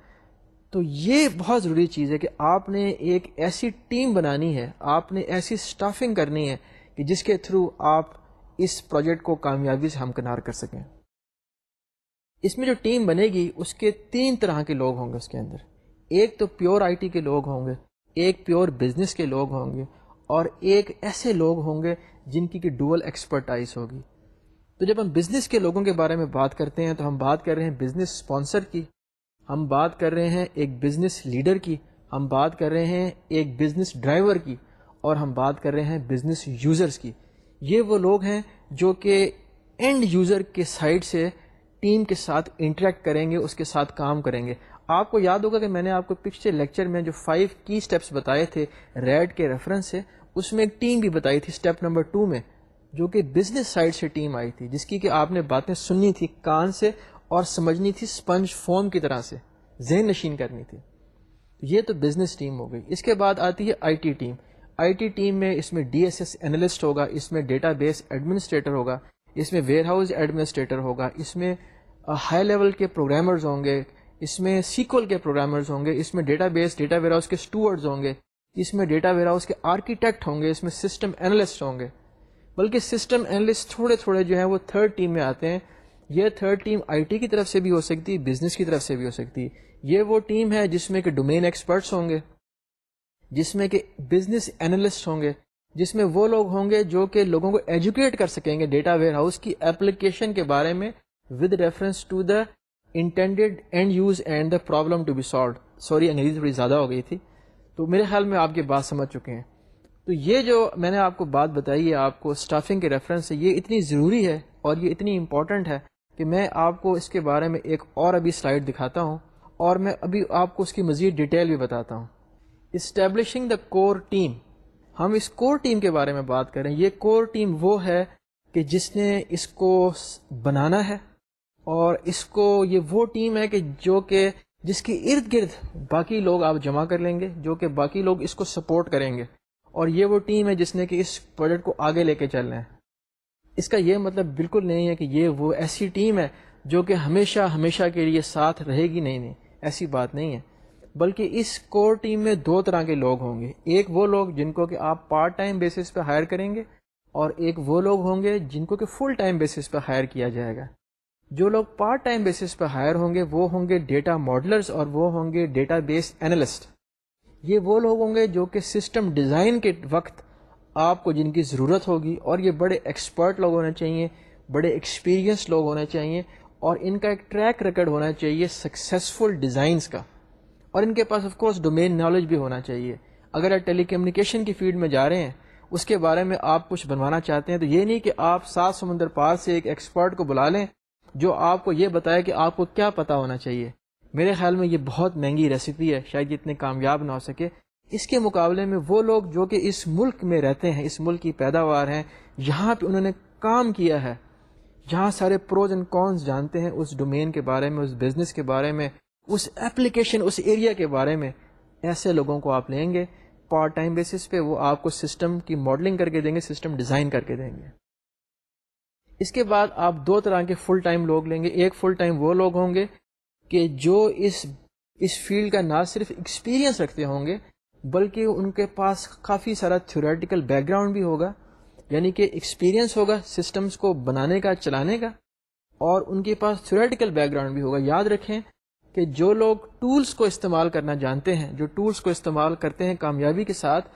تو یہ بہت ضروری چیز ہے کہ آپ نے ایک ایسی ٹیم بنانی ہے، آپ نے ایسی اسٹافنگ کرنی ہے کہ جس کے تھرو آپ اس پروجیکٹ کو کامیابی سے ہمکنار کر سکیں۔ اس میں جو ٹیم بنے گی، اس کے تین طرح کے لوگ ہوں گے اس کے اندر۔ ایک تو پیور آئی ٹی کے لوگ ہوں گے، ایک پیور بزنس کے لوگ ہوں گے، اور ایک ایسے لوگ ہوں گے جن کی کہ ڈوول ایکسپرٹائز ہوگی۔ تو جب ہم بزنس کے لوگوں کے بارے میں بات کرتے ہیں، تو ہم بات کر رہے ہیں بزنس اسپانسر کی، ہم بات کر رہے ہیں ایک بزنس لیڈر کی، ہم بات کر رہے ہیں ایک بزنس ڈرائیور کی، اور ہم بات کر رہے ہیں بزنس یوزرس کی۔ یہ وہ لوگ ہیں جو کہ اینڈ یوزر کے سائڈ سے ٹیم کے ساتھ انٹریکٹ کریں گے، اس کے ساتھ کام کریں گے۔ آپ کو یاد ہوگا کہ میں نے آپ کو پچھلے لیکچر میں جو فائیو کی اسٹیپس بتائے تھے ریڈ کے ریفرنس سے، اس میں ایک ٹیم بھی بتائی تھی اسٹیپ نمبر ٹو میں، جو کہ بزنس سائڈ سے ٹیم آئی تھی، جس کی کہ آپ نے باتیں سننی تھی کان سے اور سمجھنی تھی اسپنج فون کی طرح سے، ذہن نشین کرنی تھی۔ یہ تو بزنس ٹیم ہو گئی۔ اس کے بعد آتی ہے I T team I T team میں اس میں ڈی ایس ایس اینالسٹ ہوگا، اس میں ڈیٹا بیس ایڈمنسٹریٹر ہوگا، اس میں ویئر ہاؤس ایڈمنسٹریٹر ہوگا، اس میں ہائی لیول کے پروگرامرز ہوں گے، اس میں سیکول کے پروگرامرز ہوں گے، اس میں database data warehouse کے اسٹوڈز ہوں گے، اس میں ڈیٹا ویئر ہاؤس کے آرکیٹیکٹ ہوں گے، اس میں سسٹم اینالسٹ ہوں گے۔ بلکہ سسٹم اینالسٹ تھوڑے تھوڑے جو ہیں وہ تھرڈ ٹیم میں آتے ہیں۔ یہ تھرڈ ٹیم آئی ٹی کی طرف سے بھی ہو سکتی بزنس کی طرف سے بھی ہو سکتی۔ یہ وہ ٹیم ہے جس میں کہ ڈومین ایکسپرٹس ہوں گے، جس میں کہ بزنس اینالسٹ ہوں گے، جس میں وہ لوگ ہوں گے جو کہ لوگوں کو ایجوکیٹ کر سکیں گے ڈیٹا ویئر ہاؤس کی اپلیکیشن کے بارے میں۔ With reference to the intended end use and the problem to be solved sorry انگریزی تھوڑی زیادہ ہو گئی تھی۔ تو میرے خیال میں آپ کی بات سمجھ چکے ہیں۔ تو یہ جو میں نے آپ کو بات بتائی ہے، آپ کو اسٹافنگ کے ریفرنس سے، یہ اتنی ضروری ہے اور یہ اتنی امپورٹنٹ ہے کہ میں آپ کو اس کے بارے میں ایک اور ابھی سلائڈ دکھاتا ہوں اور میں ابھی آپ کو اس کی مزید ڈیٹیل بھی بتاتا ہوں۔ اسٹیبلشنگ دا کور ٹیم ہم اس کور ٹیم کے بارے میں بات کریں۔ یہ کور ٹیم وہ ہے کہ جس نے اس کو بنانا ہے۔ اور اس کو یہ وہ ٹیم ہے کہ جو کہ جس کے ارد گرد باقی لوگ آپ جمع کر لیں گے، جو کہ باقی لوگ اس کو سپورٹ کریں گے۔ اور یہ وہ ٹیم ہے جس نے کہ اس پروجیکٹ کو آگے لے کے چلنا ہے۔ اس کا یہ مطلب بالکل نہیں ہے کہ یہ وہ ایسی ٹیم ہے جو کہ ہمیشہ ہمیشہ کے لیے ساتھ رہے گی۔ نہیں نہیں، ایسی بات نہیں ہے۔ بلکہ اس کور ٹیم میں دو طرح کے لوگ ہوں گے۔ ایک وہ لوگ جن کو کہ آپ پارٹ ٹائم بیسس پہ ہائر کریں گے اور ایک وہ لوگ ہوں گے جن کو کہ فل ٹائم بیسس پہ ہائر کیا جائے گا۔ جو لوگ پارٹ ٹائم بیسس پہ ہائر ہوں گے، وہ ہوں گے ڈیٹا ماڈلرز اور وہ ہوں گے ڈیٹا بیس اینالسٹ یہ وہ لوگ ہوں گے جو کہ سسٹم ڈیزائن کے وقت آپ کو جن کی ضرورت ہوگی اور یہ بڑے ایکسپرٹ لوگ ہونے چاہیے، بڑے ایکسپیرینس لوگ ہونے چاہیے اور ان کا ایک ٹریک ریکڈ ہونا چاہیے سکسیزفل ڈیزائنس کا۔ اور ان کے پاس آف کورس ڈومین نالج بھی ہونا چاہیے۔ اگر آپ ٹیلی کمیونیکیشن کی فیلڈ میں جا رہے ہیں، اس کے بارے میں آپ کچھ بنوانا چاہتے ہیں، تو یہ نہیں کہ آپ سات سمندر پار سے ایک ایکسپرٹ کو بلا لیں۔ جو آپ کو یہ بتائے کہ آپ کو کیا پتا ہونا چاہیے۔ میرے خیال میں یہ بہت مہنگی ریسیپی ہے، شاید یہ اتنے کامیاب نہ ہو سکے۔ اس کے مقابلے میں وہ لوگ جو کہ اس ملک میں رہتے ہیں، اس ملک کی پیداوار ہیں جہاں پہ انہوں نے کام کیا ہے۔ جہاں سارے پروز اینڈ کونس جانتے ہیں، اس ڈومین کے بارے میں، اس بزنس کے بارے میں، اس ایپلیکیشن اس ایریا کے بارے میں، ایسے لوگوں کو آپ لیں گے۔ پارٹ ٹائم بیسس پہ وہ آپ کو سسٹم کی ماڈلنگ کر کے دیں گے سسٹم ڈیزائن کر کے دیں گے۔ اس کے بعد آپ دو طرح کے فل ٹائم لوگ لیں گے۔ ایک فل ٹائم وہ لوگ ہوں گے کہ جو اس اس فیلڈ کا نہ صرف ایکسپیرینس رکھتے ہوں گے، بلکہ ان کے پاس کافی سارا تھیوریٹیکل بیک گراؤنڈ بھی ہوگا یعنی کہ ایکسپیرینس ہوگا سسٹمز کو بنانے کا، چلانے کا، اور ان کے پاس تھیوریٹیکل بیک گراؤنڈ بھی ہوگا۔ یاد رکھیں کہ جو لوگ ٹولز کو استعمال کرنا جانتے ہیں، جو ٹولز کو استعمال کرتے ہیں کامیابی کے ساتھ،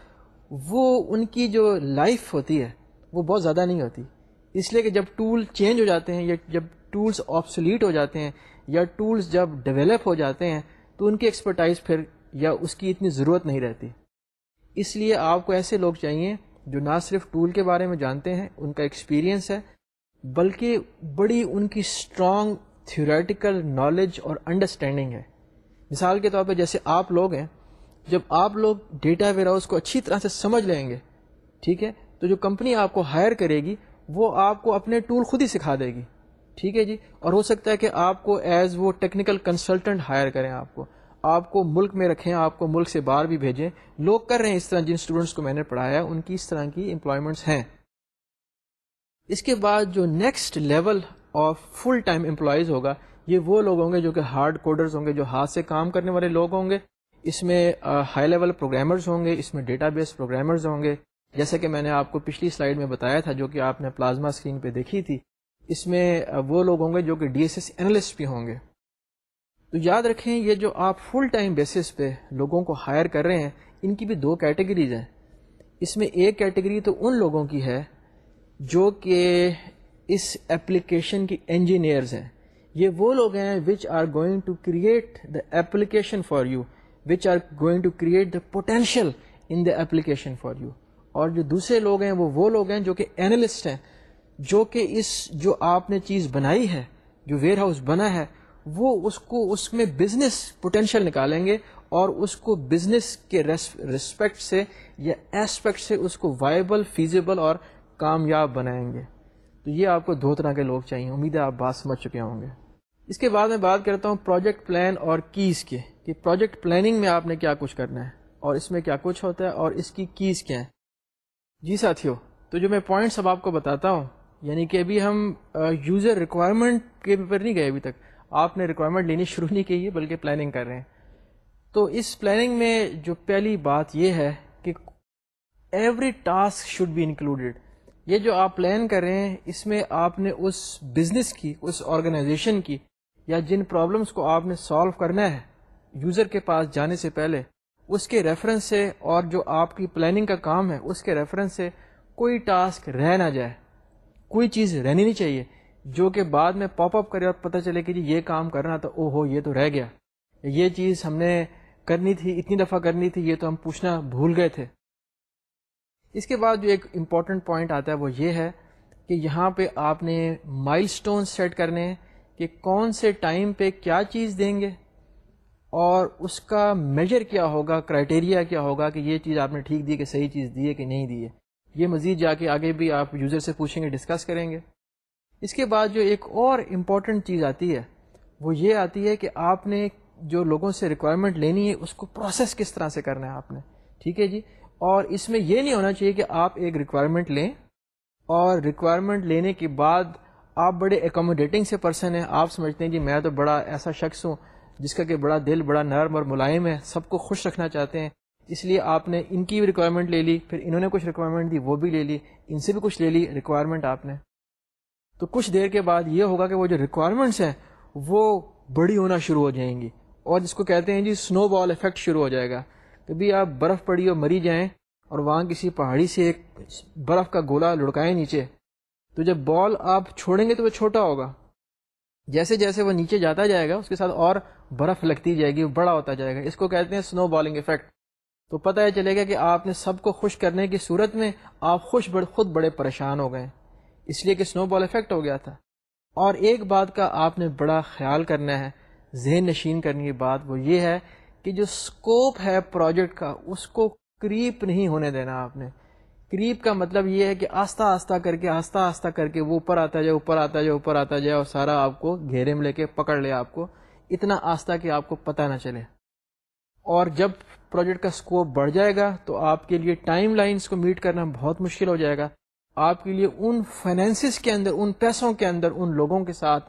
وہ ان کی جو لائف ہوتی ہے، وہ بہت زیادہ نہیں ہوتی۔ اس لیے کہ جب ٹول چینج ہو جاتے ہیں یا جب ٹولز آپسلیٹ ہو جاتے ہیں یا ٹولز جب ڈیولپ ہو جاتے ہیں، تو ان کی ایکسپرٹائز پھر یا اس کی اتنی ضرورت نہیں رہتی۔ اس لیے آپ کو ایسے لوگ چاہیے جو نہ صرف ٹول کے بارے میں جانتے ہیں، ان کا ایکسپیرینس ہے، بلکہ بڑی ان کی اسٹرانگ تھیوریٹیکل نالج اور انڈرسٹینڈنگ ہے۔ مثال کے طور پہ جیسے آپ لوگ ہیں، جب آپ لوگ ڈیٹا ویئر ہاؤس کو اچھی طرح سے سمجھ لیں گے، ٹھیک ہے، تو جو کمپنی آپ کو ہائر کرے گی وہ آپ کو اپنے ٹول خود ہی سکھا دے گی۔ ٹھیک ہے جی؟ اور ہو سکتا ہے کہ آپ کو ایز وہ ٹیکنیکل کنسلٹنٹ ہائر کریں آپ کو۔ آپ کو ملک میں رکھیں، آپ کو ملک سے باہر بھی بھیجیں۔ لوگ کر رہے ہیں اس طرح جن اسٹوڈنٹس کو میں نے پڑھایا، ان کی اس طرح کی امپلائمنٹس ہیں۔ اس کے بعد جو next level of full time employees ہوگا، یہ وہ لوگ ہوں گے جو کہ ہارڈ کوڈرز ہوں گے، جو ہاتھ سے کام کرنے والے لوگ ہوں گے۔ اس میں ہائی لیول پروگرامرز ہوں گے، اس میں ڈیٹا بیس پروگرامرز ہوں گے۔ جیسے کہ میں نے آپ کو پچھلی سلائیڈ میں بتایا تھا جو کہ آپ نے پلازما اسکرین پہ دیکھی تھی، اس میں وہ لوگ ہوں گے جو کہ ڈی ایس ایس اینالسٹ بھی ہوں گے۔ تو یاد رکھیں، یہ جو آپ فل ٹائم بیسس پہ لوگوں کو ہائر کر رہے ہیں، ان کی بھی دو کیٹیگریز ہیں۔ اس میں ایک کیٹیگری تو ان لوگوں کی ہے جو کہ اس ایپلیکیشن کی انجینئرز ہیں۔ یہ وہ لوگ ہیں which are going to create the application for you which are going to create the potential in the application for you اور جو دوسرے لوگ ہیں وہ وہ لوگ ہیں جو کہ اینالسٹ ہیں، جو کہ اس جو آپ نے چیز بنائی ہے، جو ویئر ہاؤس بنا ہے، وہ اس کو اس میں بزنس پوٹینشیل نکالیں گے اور اس کو بزنس کے ریسپیکٹ سے یا ایسپیکٹ سے اس کو وائبل فیزیبل اور کامیاب بنائیں گے۔ تو یہ آپ کو دو طرح کے لوگ چاہیے، امید ہے آپ بات سمجھ چکے ہوں گے۔ اس کے بعد میں بات کرتا ہوں پروجیکٹ پلان اور کیز کے، کہ پروجیکٹ پلاننگ میں آپ نے کیا کچھ کرنا ہے اور اس میں کیا کچھ ہوتا ہے اور اس کی کیز کیا ہے جی ساتھیوں تو جو میں پوائنٹس اب آپ کو بتاتا ہوں یعنی کہ ابھی ہم یوزر ریکوائرمنٹ کے پیپر نہیں گئے ابھی تک۔ آپ نے ریکوائرمنٹ لینی شروع نہیں کی ہے، بلکہ پلاننگ کر رہے ہیں۔ تو اس پلاننگ میں جو پہلی بات یہ ہے کہ every task should be included یہ جو آپ پلان کر رہے ہیں، اس میں آپ نے اس بزنس کی، اس آرگنائزیشن کی، یا جن پرابلمس کو آپ نے سالو کرنا ہے یوزر کے پاس جانے سے پہلے اس کے ریفرنس سے اور جو آپ کی پلاننگ کا کام ہے، اس کے ریفرنس سے کوئی ٹاسک رہ نہ جائے۔ کوئی چیز رہنی نہیں چاہیے۔ جو کہ بعد میں پاپ اپ کرے اور پتہ چلے کہ جی یہ کام کرنا تو او ہو یہ تو رہ گیا۔ یہ چیز ہم نے کرنی تھی، اتنی دفعہ کرنی تھی، یہ تو ہم پوچھنا بھول گئے تھے۔ اس کے بعد جو ایک امپورٹنٹ پوائنٹ آتا ہے وہ یہ ہے کہ یہاں پہ آپ نے مائل سٹون سیٹ کرنے ہیں کہ کون سے ٹائم پہ کیا چیز دیں گے۔ اور اس کا میجر کیا ہوگا کرائٹیریا کیا ہوگا کہ یہ چیز آپ نے ٹھیک دی کہ صحیح چیز دی ہے کہ نہیں دی ہے. یہ مزید جا کے آگے بھی آپ یوزر سے پوچھیں گے ڈسکس کریں گے. اس کے بعد جو ایک اور امپورٹنٹ چیز آتی ہے، وہ یہ آتی ہے کہ آپ نے جو لوگوں سے ریکوائرمنٹ لینی ہے، اس کو پروسیس کس طرح سے کرنا ہے آپ نے. ٹھیک ہے جی؟ اور اس میں یہ نہیں ہونا چاہیے کہ آپ ایک ریکوائرمنٹ لیں اور ریکوائرمنٹ لینے کے بعد آپ بڑے اکوموڈیٹنگ سے پرسن ہیں. آپ سمجھتے ہیں جی میں تو بڑا ایسا شخص ہوں جس کا کہ بڑا دل، بڑا نرم اور ملائم ہے، سب کو خوش رکھنا چاہتے ہیں۔ اس لیے آپ نے ان کی بھی ریکوائرمنٹ لے لی، پھر انہوں نے کچھ ریکوائرمنٹ دی، وہ بھی لے لی، ان سے بھی کچھ لے لی ریکوائرمنٹ آپ نے۔ تو کچھ دیر کے بعد یہ ہوگا کہ وہ جو ریکوائرمنٹس ہیں، وہ بڑی ہونا شروع ہو جائیں گی۔ اور جس کو کہتے ہیں جی سنو بال افیکٹ شروع ہو جائے گا۔ کبھی آپ برف پڑی اور مری جائیں اور وہاں کسی پہاڑی سے ایک برف کا گولا لڑکائیں نیچے، تو جب بال آپ چھوڑیں گے تو وہ چھوٹا ہوگا۔ جیسے جیسے وہ نیچے جاتا جائے گا، اس کے ساتھ اور برف لگتی جائے گی، بڑا ہوتا جائے گا۔ اس کو کہتے ہیں سنو بالنگ افیکٹ تو پتہ یہ چلے گا کہ آپ نے سب کو خوش کرنے کی صورت میں آپ خوش بڑ، خود بڑے پریشان ہو گئے اس لیے کہ سنو بال افیکٹ ہو گیا تھا۔ اور ایک بات کا آپ نے بڑا خیال کرنا ہے، ذہن نشین کرنے کی بات وہ یہ ہے کہ جو اسکوپ ہے پروجیکٹ کا، اس کو کریپ نہیں ہونے دینا آپ نے۔ کریپ کا مطلب یہ ہے کہ آستہ آستہ کر کے، آستہ آستہ کر کے وہ اوپر آتا جائے، اوپر آتا جائے، اوپر آتا جائے اور سارا آپ کو گھیرے میں لے کے پکڑ لے آپ کو۔ اتنا آستہ کہ آپ کو پتہ نہ چلے۔ اور جب پروجیکٹ کا اسکوپ بڑھ جائے گا تو آپ کے لیے ٹائم لائنس کو میٹ کرنا بہت مشکل ہو جائے گا۔ آپ کے لیے ان فائنینسز کے اندر، ان پیسوں کے اندر، ان لوگوں کے ساتھ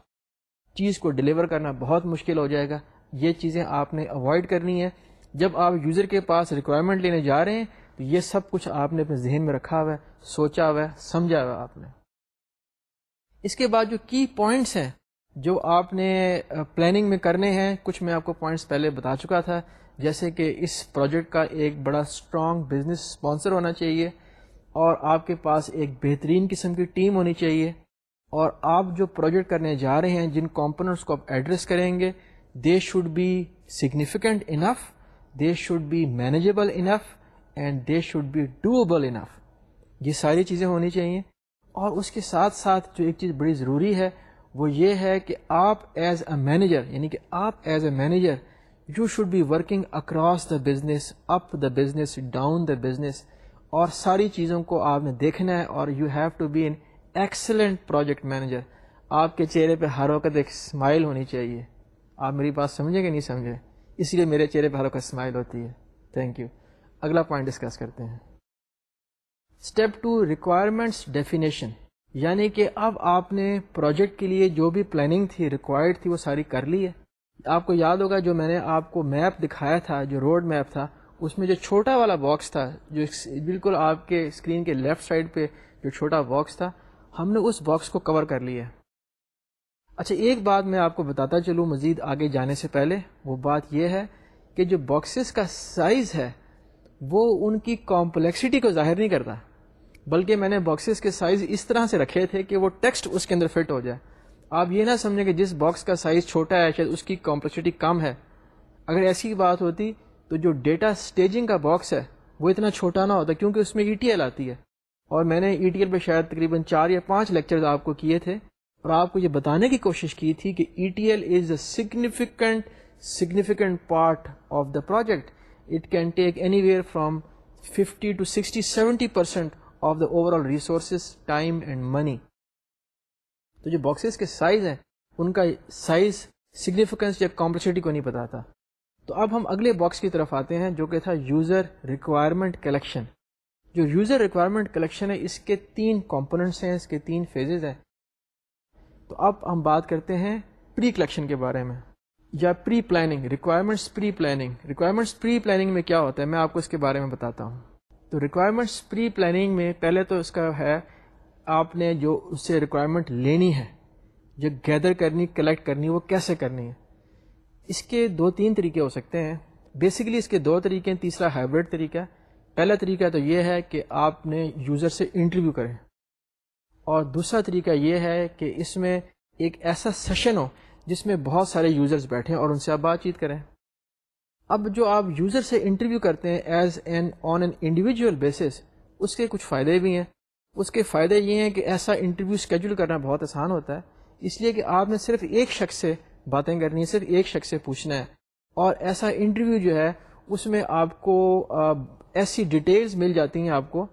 چیز کو ڈلیور کرنا بہت مشکل ہو جائے گا۔ یہ چیزیں آپ نے اوائڈ کرنی ہے جب آپ یوزر کے پاس ریکوائرمنٹ لینے جا رہے ہیں، تو یہ سب کچھ آپ نے اپنے ذہن میں رکھا ہوا ہے، سوچا ہوا ہے، سمجھا ہوا آپ نے۔ اس کے بعد جو کی پوائنٹس ہیں جو آپ نے پلاننگ میں کرنے ہیں، کچھ میں آپ کو پوائنٹس پہلے بتا چکا تھا، جیسے کہ اس پروجیکٹ کا ایک بڑا اسٹرانگ بزنس اسپانسر ہونا چاہیے اور آپ کے پاس ایک بہترین قسم کی ٹیم ہونی چاہیے اور آپ جو پروجیکٹ کرنے جا رہے ہیں، جن کمپوننٹس کو آپ ایڈریس کریں گے they should be significant enough they should be manageable enough and they should be doable enough یہ ساری چیزیں ہونی چاہیے اور اس کے ساتھ ساتھ جو ایک چیز بڑی ضروری ہے وہ یہ ہے کہ آپ ایز اے مینیجر یعنی کہ آپ as a manager you should be working across the business up the business down the business اور ساری چیزوں کو آپ نے دیکھنا ہے اور you have to be an excellent project manager آپ کے چہرے پہ ہر وقت ایک اسمائل ہونی چاہیے. آپ میری بات سمجھیں کہ نہیں سمجھیں؟ اسی لیے میرے چہرے پہ ہر وقت اسمائل ہوتی ہے. تھینک یو اگلا پوائنٹ ڈسکس کرتے ہیں. اسٹیپ ٹو ریکوائرمنٹس ڈیفینیشن یعنی کہ اب آپ نے پروجیکٹ کے لیے جو بھی پلاننگ تھی ریکوائرڈ تھی، وہ ساری کر لی ہے۔ آپ کو یاد ہوگا جو میں نے آپ کو میپ دکھایا تھا، جو روڈ میپ تھا، اس میں جو چھوٹا والا باکس تھا، جو بالکل آپ کے اسکرین کے لیفٹ سائڈ پہ جو چھوٹا باکس تھا، ہم نے اس باکس کو کور کر لیا اچھا ایک بات میں آپ کو بتاتا چلوں مزید آگے جانے سے پہلے، وہ بات یہ ہے کہ جو باکسز کا سائز ہے، وہ ان کی کمپلیکسٹی کو ظاہر نہیں کرتا۔ بلکہ میں نے باکسز کے سائز اس طرح سے رکھے تھے کہ وہ ٹیکسٹ اس کے اندر فٹ ہو جائے۔ آپ یہ نہ سمجھیں کہ جس باکس کا سائز چھوٹا ہے، شاید اس کی کمپلیکسٹی کم ہے۔ اگر ایسی بات ہوتی تو جو ڈیٹا اسٹیجنگ کا باکس ہے، وہ اتنا چھوٹا نہ ہوتا کیونکہ اس میں ای ٹی ایل آتی ہے۔ اور میں نے ای ٹی ایل پہ شاید تقریباً چار یا پانچ لیکچرز آپ کو کیے تھے اور آپ کو یہ بتانے کی کوشش کی تھی کہ E T L is a significant significant part of the project it can take anywhere from fifty to sixty seventy percent of the overall resources time and money تو جو باکسز کے سائز ہیں، ان کا سائز سگنیفیکینس یا کمپلسٹی کو نہیں بتاتا تو اب ہم اگلے باکس کی طرف آتے ہیں جو کہ تھا یوزر ریکوائرمنٹ کلیکشن جو یوزر ریکوائرمنٹ کلیکشن ہے، اس کے تین کمپوننٹس ہیں، اس کے تین فیزز ہیں۔ تو اب ہم بات کرتے ہیں پری کلیکشن کے بارے میں، یا pre planning requirements pre planning requirements pre planning میں کیا ہوتا ہے، میں آپ کو اس کے بارے میں بتاتا ہوں۔ تو ریکوائرمنٹس پری پلاننگ میں پہلے تو اس کا ہے، آپ نے جو اس سے ریکوائرمنٹ لینی ہے، جو گیدر کرنی کلیکٹ کرنی، وہ کیسے کرنی ہے؟ اس کے دو تین طریقے ہو سکتے ہیں۔ بیسکلی اس کے دو طریقے ہیں، تیسرا ہائیبریڈ طریقہ۔ پہلا طریقہ تو یہ ہے کہ آپ نے یوزر سے انٹرویو کریں۔ اور دوسرا طریقہ یہ ہے کہ اس میں ایک ایسا سیشن ہو جس میں بہت سارے یوزرز بیٹھیں اور ان سے آپ بات چیت کریں۔ اب جو آپ یوزر سے انٹرویو کرتے ہیں as an on an individual basis, اس کے کچھ فائدے بھی ہیں۔ اس کے فائدے یہ ہیں کہ ایسا انٹرویو اسکیجول کرنا بہت آسان ہوتا ہے، اس لیے کہ آپ نے صرف ایک شخص سے باتیں کرنی ہے صرف ایک شخص سے پوچھنا ہے۔ اور ایسا انٹرویو جو ہے، اس میں آپ کو ایسی ڈیٹیلز مل جاتی ہیں آپ کو،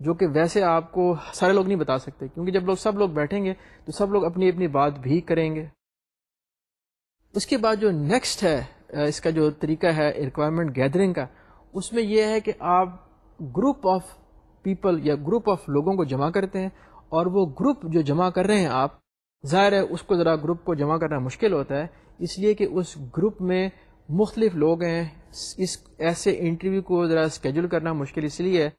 جو کہ ویسے آپ کو سارے لوگ نہیں بتا سکتے، کیونکہ جب لوگ سب لوگ بیٹھیں گے تو سب لوگ اپنی اپنی بات بھی کریں گے۔ اس کے بعد جو نیکسٹ ہے اس کا جو طریقہ ہے ریکوائرمنٹ گیدرنگ کا، اس میں یہ ہے کہ آپ گروپ آف پیپل یا گروپ آف لوگوں کو جمع کرتے ہیں اور وہ گروپ جو جمع کر رہے ہیں آپ، ظاہر ہے اس کو ذرا گروپ کو جمع کرنا مشکل ہوتا ہے، اس لیے کہ اس گروپ میں مختلف لوگ ہیں، اس ایسے انٹرویو کو ذرا اسکیجول کرنا مشکل اس لیے ہے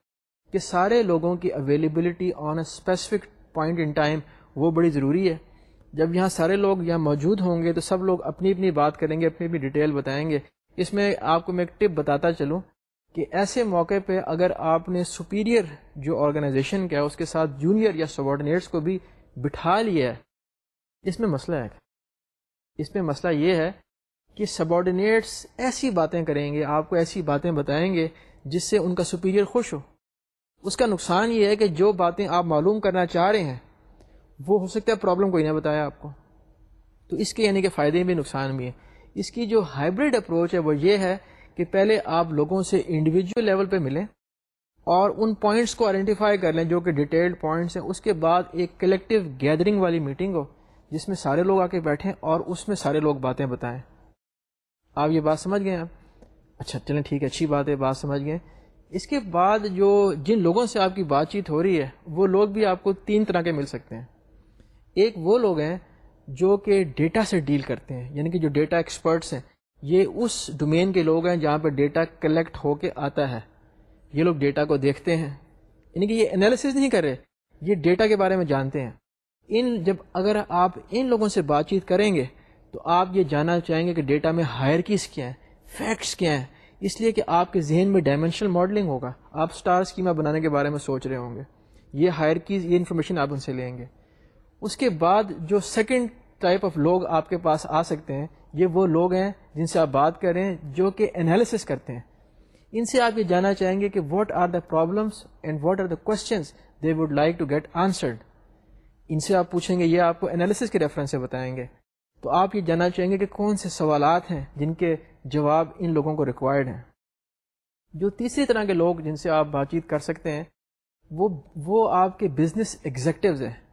کہ سارے لوگوں کی availability on a specific point in time وہ بڑی ضروری ہے۔ جب یہاں سارے لوگ یہاں موجود ہوں گے تو سب لوگ اپنی اپنی بات کریں گے، اپنی اپنی ڈیٹیل بتائیں گے۔ اس میں آپ کو میں ایک ٹپ بتاتا چلوں کہ ایسے موقع پہ اگر آپ نے سپیریئر جو آرگنائزیشن کا ہے، اس کے ساتھ جونیئر یا سبارڈینیٹس کو بھی بٹھا لیا ہے، اس میں مسئلہ ہے۔ اس میں مسئلہ یہ ہے کہ سبارڈینیٹس ایسی باتیں کریں گے، آپ کو ایسی باتیں بتائیں گے جس سے ان کا سپیریئر خوش ہو۔ اس کا نقصان یہ ہے کہ جو باتیں آپ معلوم کرنا چاہ رہے ہیں وہ ہو سکتا ہے پرابلم کوئی نہ بتایا آپ کو۔ تو اس کے یعنی کہ فائدے بھی نقصان بھی ہیں۔ اس کی جو ہائبریڈ اپروچ ہے، وہ یہ ہے کہ پہلے آپ لوگوں سے انڈیویجول لیول پہ ملیں اور ان پوائنٹس کو آئیڈینٹیفائی کر لیں، جو کہ ڈیٹیلڈ پوائنٹس ہیں۔ اس کے بعد ایک کلیکٹیو گیدرنگ والی میٹنگ ہو، جس میں سارے لوگ آ کے بیٹھیں اور اس میں سارے لوگ باتیں بتائیں۔ آپ یہ بات سمجھ گئے آپ اچھا چلیں ٹھیک ہے، اچھی بات ہے، بات سمجھ گئے۔ اس کے بعد جو جن لوگوں سے آپ کی بات چیت ہو رہی ہے، وہ لوگ بھی آپ کو تین طرح کے مل سکتے ہیں۔ ایک وہ لوگ ہیں جو کہ ڈیٹا سے ڈیل کرتے ہیں یعنی کہ جو ڈیٹا ایکسپرٹس ہیں۔ یہ اس ڈومین کے لوگ ہیں جہاں پہ ڈیٹا کلیکٹ ہو کے آتا ہے۔ یہ لوگ ڈیٹا کو دیکھتے ہیں۔ یعنی کہ یہ انالیسز نہیں کر رہے، یہ ڈیٹا کے بارے میں جانتے ہیں۔ ان جب اگر آپ ان لوگوں سے بات چیت کریں گے، تو آپ یہ جاننا چاہیں گے کہ ڈیٹا میں ہائر کیس کیا ہیں فیکٹس کیا ہیں۔ اس لیے کہ آپ کے ذہن میں ڈائمینشنل ماڈلنگ ہوگا۔ آپ اسٹار اسکیما بنانے کے بارے میں سوچ رہے ہوں گے۔ یہ ہائر کیز یہ انفارمیشن آپ ان سے لیں گے۔ اس کے بعد جو سیکنڈ ٹائپ آف لوگ آپ کے پاس آ سکتے ہیں، یہ وہ لوگ ہیں جن سے آپ بات کریں جو کہ انالیسس کرتے ہیں۔ ان سے آپ یہ جاننا چاہیں گے کہ what are the problems and what are the questions they would like to get answered ان سے آپ پوچھیں گے، یہ آپ کو انالیسس کے ریفرنس سے بتائیں گے۔ تو آپ یہ جاننا چاہیں گے کہ کون سے سوالات ہیں جن کے جواب ان لوگوں کو ریکوائرڈ ہیں۔ جو تیسری طرح کے لوگ جن سے آپ بات چیت کر سکتے ہیں، وہ وہ آپ کے بزنس ایگزیکٹوز ہیں۔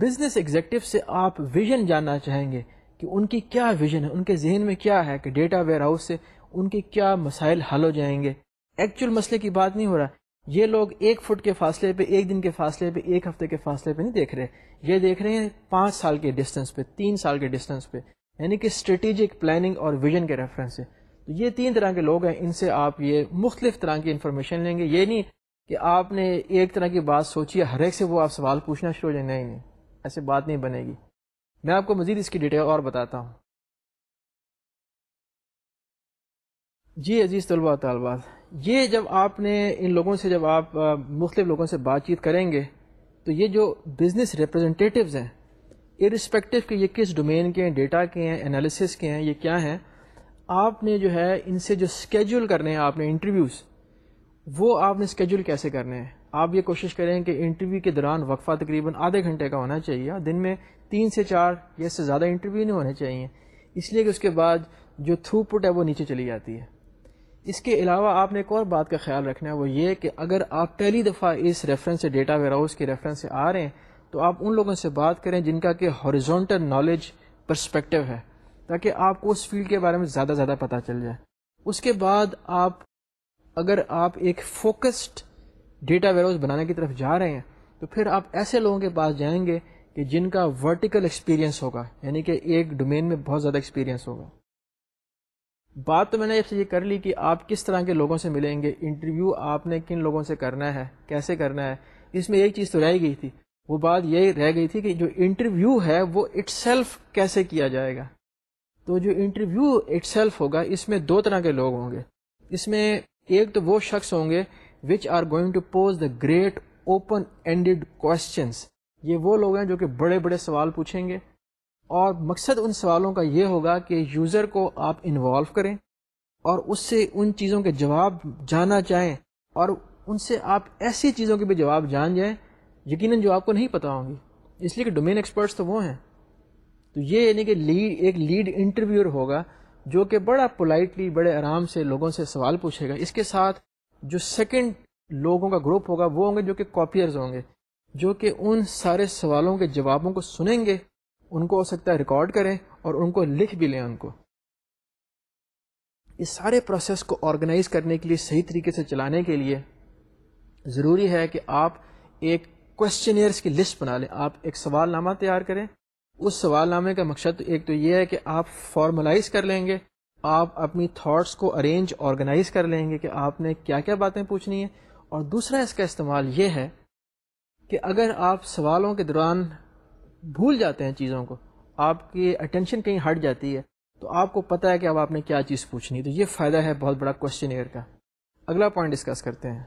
بزنس ایگزیکٹو سے آپ ویژن جاننا چاہیں گے کہ ان کی کیا ویژن ہے، ان کے ذہن میں کیا ہے کہ ڈیٹا ویئر ہاؤس سے ان کے کیا مسائل حل ہو جائیں گے۔ ایکچوئل مسئلے کی بات نہیں ہو رہا۔ یہ لوگ ایک فٹ کے فاصلے پہ، ایک دن کے فاصلے پہ، ایک ہفتے کے فاصلے پہ نہیں دیکھ رہے۔ یہ دیکھ رہے ہیں پانچ سال کے ڈسٹینس پہ، تین سال کے ڈسٹینس پہ۔ یعنی کہ اسٹریٹجک پلاننگ اور ویژن کے ریفرنس سے۔ تو یہ تین طرح کے لوگ ہیں، ان سے آپ یہ مختلف طرح کی انفارمیشن لیں گے۔ یہ نہیں کہ آپ نے ایک طرح کی بات سوچی ہے، ہر ایک سے وہ آپ سوال پوچھنا شروع ہو جائیں۔ نہیں نہیں۔ ایسے بات نہیں بنے گی۔ میں آپ کو مزید اس کی ڈیٹیل اور بتاتا ہوں۔ جی عزیز طلباء طالبات، یہ جب آپ نے ان لوگوں سے جب آپ مختلف لوگوں سے بات چیت کریں گے، تو یہ جو بزنس ریپرزنٹیوز ہیں ارسپیکٹو کہ یہ کس ڈومین کے ہیں ڈیٹا کے ہیں انالیسس کے ہیں، یہ کیا ہیں، آپ نے جو ہے ان سے جو اسکیجول کرنے ہیں، آپ نے انٹرویوز وہ آپ نے اسکیجول کیسے کرنے ہیں؟ آپ یہ کوشش کریں کہ انٹرویو کے دوران وقفہ تقریباً آدھے گھنٹے کا ہونا چاہیے دن میں تین سے چار یا سے زیادہ انٹرویو نہیں ہونے چاہیے۔ اس لیے کہ اس کے بعد جو تھرو پٹ ہے وہ نیچے چلی جاتی ہے۔ اس کے علاوہ آپ نے ایک اور بات کا خیال رکھنا ہے، وہ یہ کہ اگر آپ پہلی دفعہ اس ریفرنس سے ڈیٹا ویئر ہاؤس کے ریفرنس سے آ رہے ہیں، تو آپ ان لوگوں سے بات کریں جن کا کہ ہاریزونٹل نالج پرسپیکٹو ہے، تاکہ آپ کو اس فیلڈ کے بارے میں زیادہ زیادہ پتہ چل جائے۔ اس کے بعد آپ، اگر آپ ایک فوکسڈ ڈیٹا ویئر ہاؤس بنانے کی طرف جا رہے ہیں، تو پھر آپ ایسے لوگوں کے پاس جائیں گے کہ جن کا ورٹیکل ایکسپیرینس ہوگا یعنی کہ ایک ڈومین میں بہت زیادہ ایکسپیرینس ہوگا۔ بات تو میں نے سے یہ کر لی کہ آپ کس طرح کے لوگوں سے ملیں گے، انٹرویو آپ نے کن لوگوں سے کرنا ہے، کیسے کرنا ہے، اس میں ایک چیز تو رہ گئی تھی، وہ بات یہ رہ گئی تھی کہ جو انٹرویو ہے وہ اٹ سیلف کیسے کیا جائے گا۔ تو جو انٹرویو اٹ سیلف ہوگا، اس میں دو طرح کے لوگ ہوں گے۔ اس میں ایک تو وہ شخص ہوں گے which are going to pose the great open ended questions یہ وہ لوگ ہیں جو کہ بڑے بڑے سوال پوچھیں گے اور مقصد ان سوالوں کا یہ ہوگا کہ یوزر کو آپ انوالو کریں اور اس سے ان چیزوں کے جواب جاننا چاہیں اور ان سے آپ ایسی چیزوں کے بھی جواب جان جائیں، یقیناً جو آپ کو نہیں پتا ہوں گی۔ اس لیے کہ ڈومین ایکسپرٹس تو وہ ہیں۔ تو یہ یعنی کہ لیڈ ایک لیڈ انٹرویور ہوگا جو کہ بڑا پولائٹلی بڑے آرام سے لوگوں سے سوال پوچھے گا۔ اس کے ساتھ جو سیکنڈ لوگوں کا گروپ ہوگا، وہ ہوں گے جو کہ کاپیئرز ہوں گے، جو کہ ان سارے سوالوں کے جوابوں کو سنیں گے، ان کو ہو سکتا ہے ریکارڈ کریں اور ان کو لکھ بھی لیں ان کو۔ اس سارے پروسیس کو آرگنائز کرنے کے لیے، صحیح طریقے سے چلانے کے لیے ضروری ہے کہ آپ ایک کوشچنئرس کی لسٹ بنا لیں۔ آپ ایک سوال نامہ تیار کریں۔ اس سوال نامے کا مقصد ایک تو یہ ہے کہ آپ فارملائز کر لیں گے آپ اپنی تھاٹس کو ارینج آرگنائز کر لیں گے کہ آپ نے کیا کیا باتیں پوچھنی ہیں۔ اور دوسرا اس کا استعمال یہ ہے کہ اگر آپ سوالوں کے دوران بھول جاتے ہیں چیزوں کو، آپ کی اٹینشن کہیں ہٹ جاتی ہے، تو آپ کو پتہ ہے کہ اب آپ نے کیا چیز پوچھنی تو یہ فائدہ ہے بہت بڑا کوشچن ایئر کا۔ اگلا پوائنٹ ڈسکس کرتے ہیں۔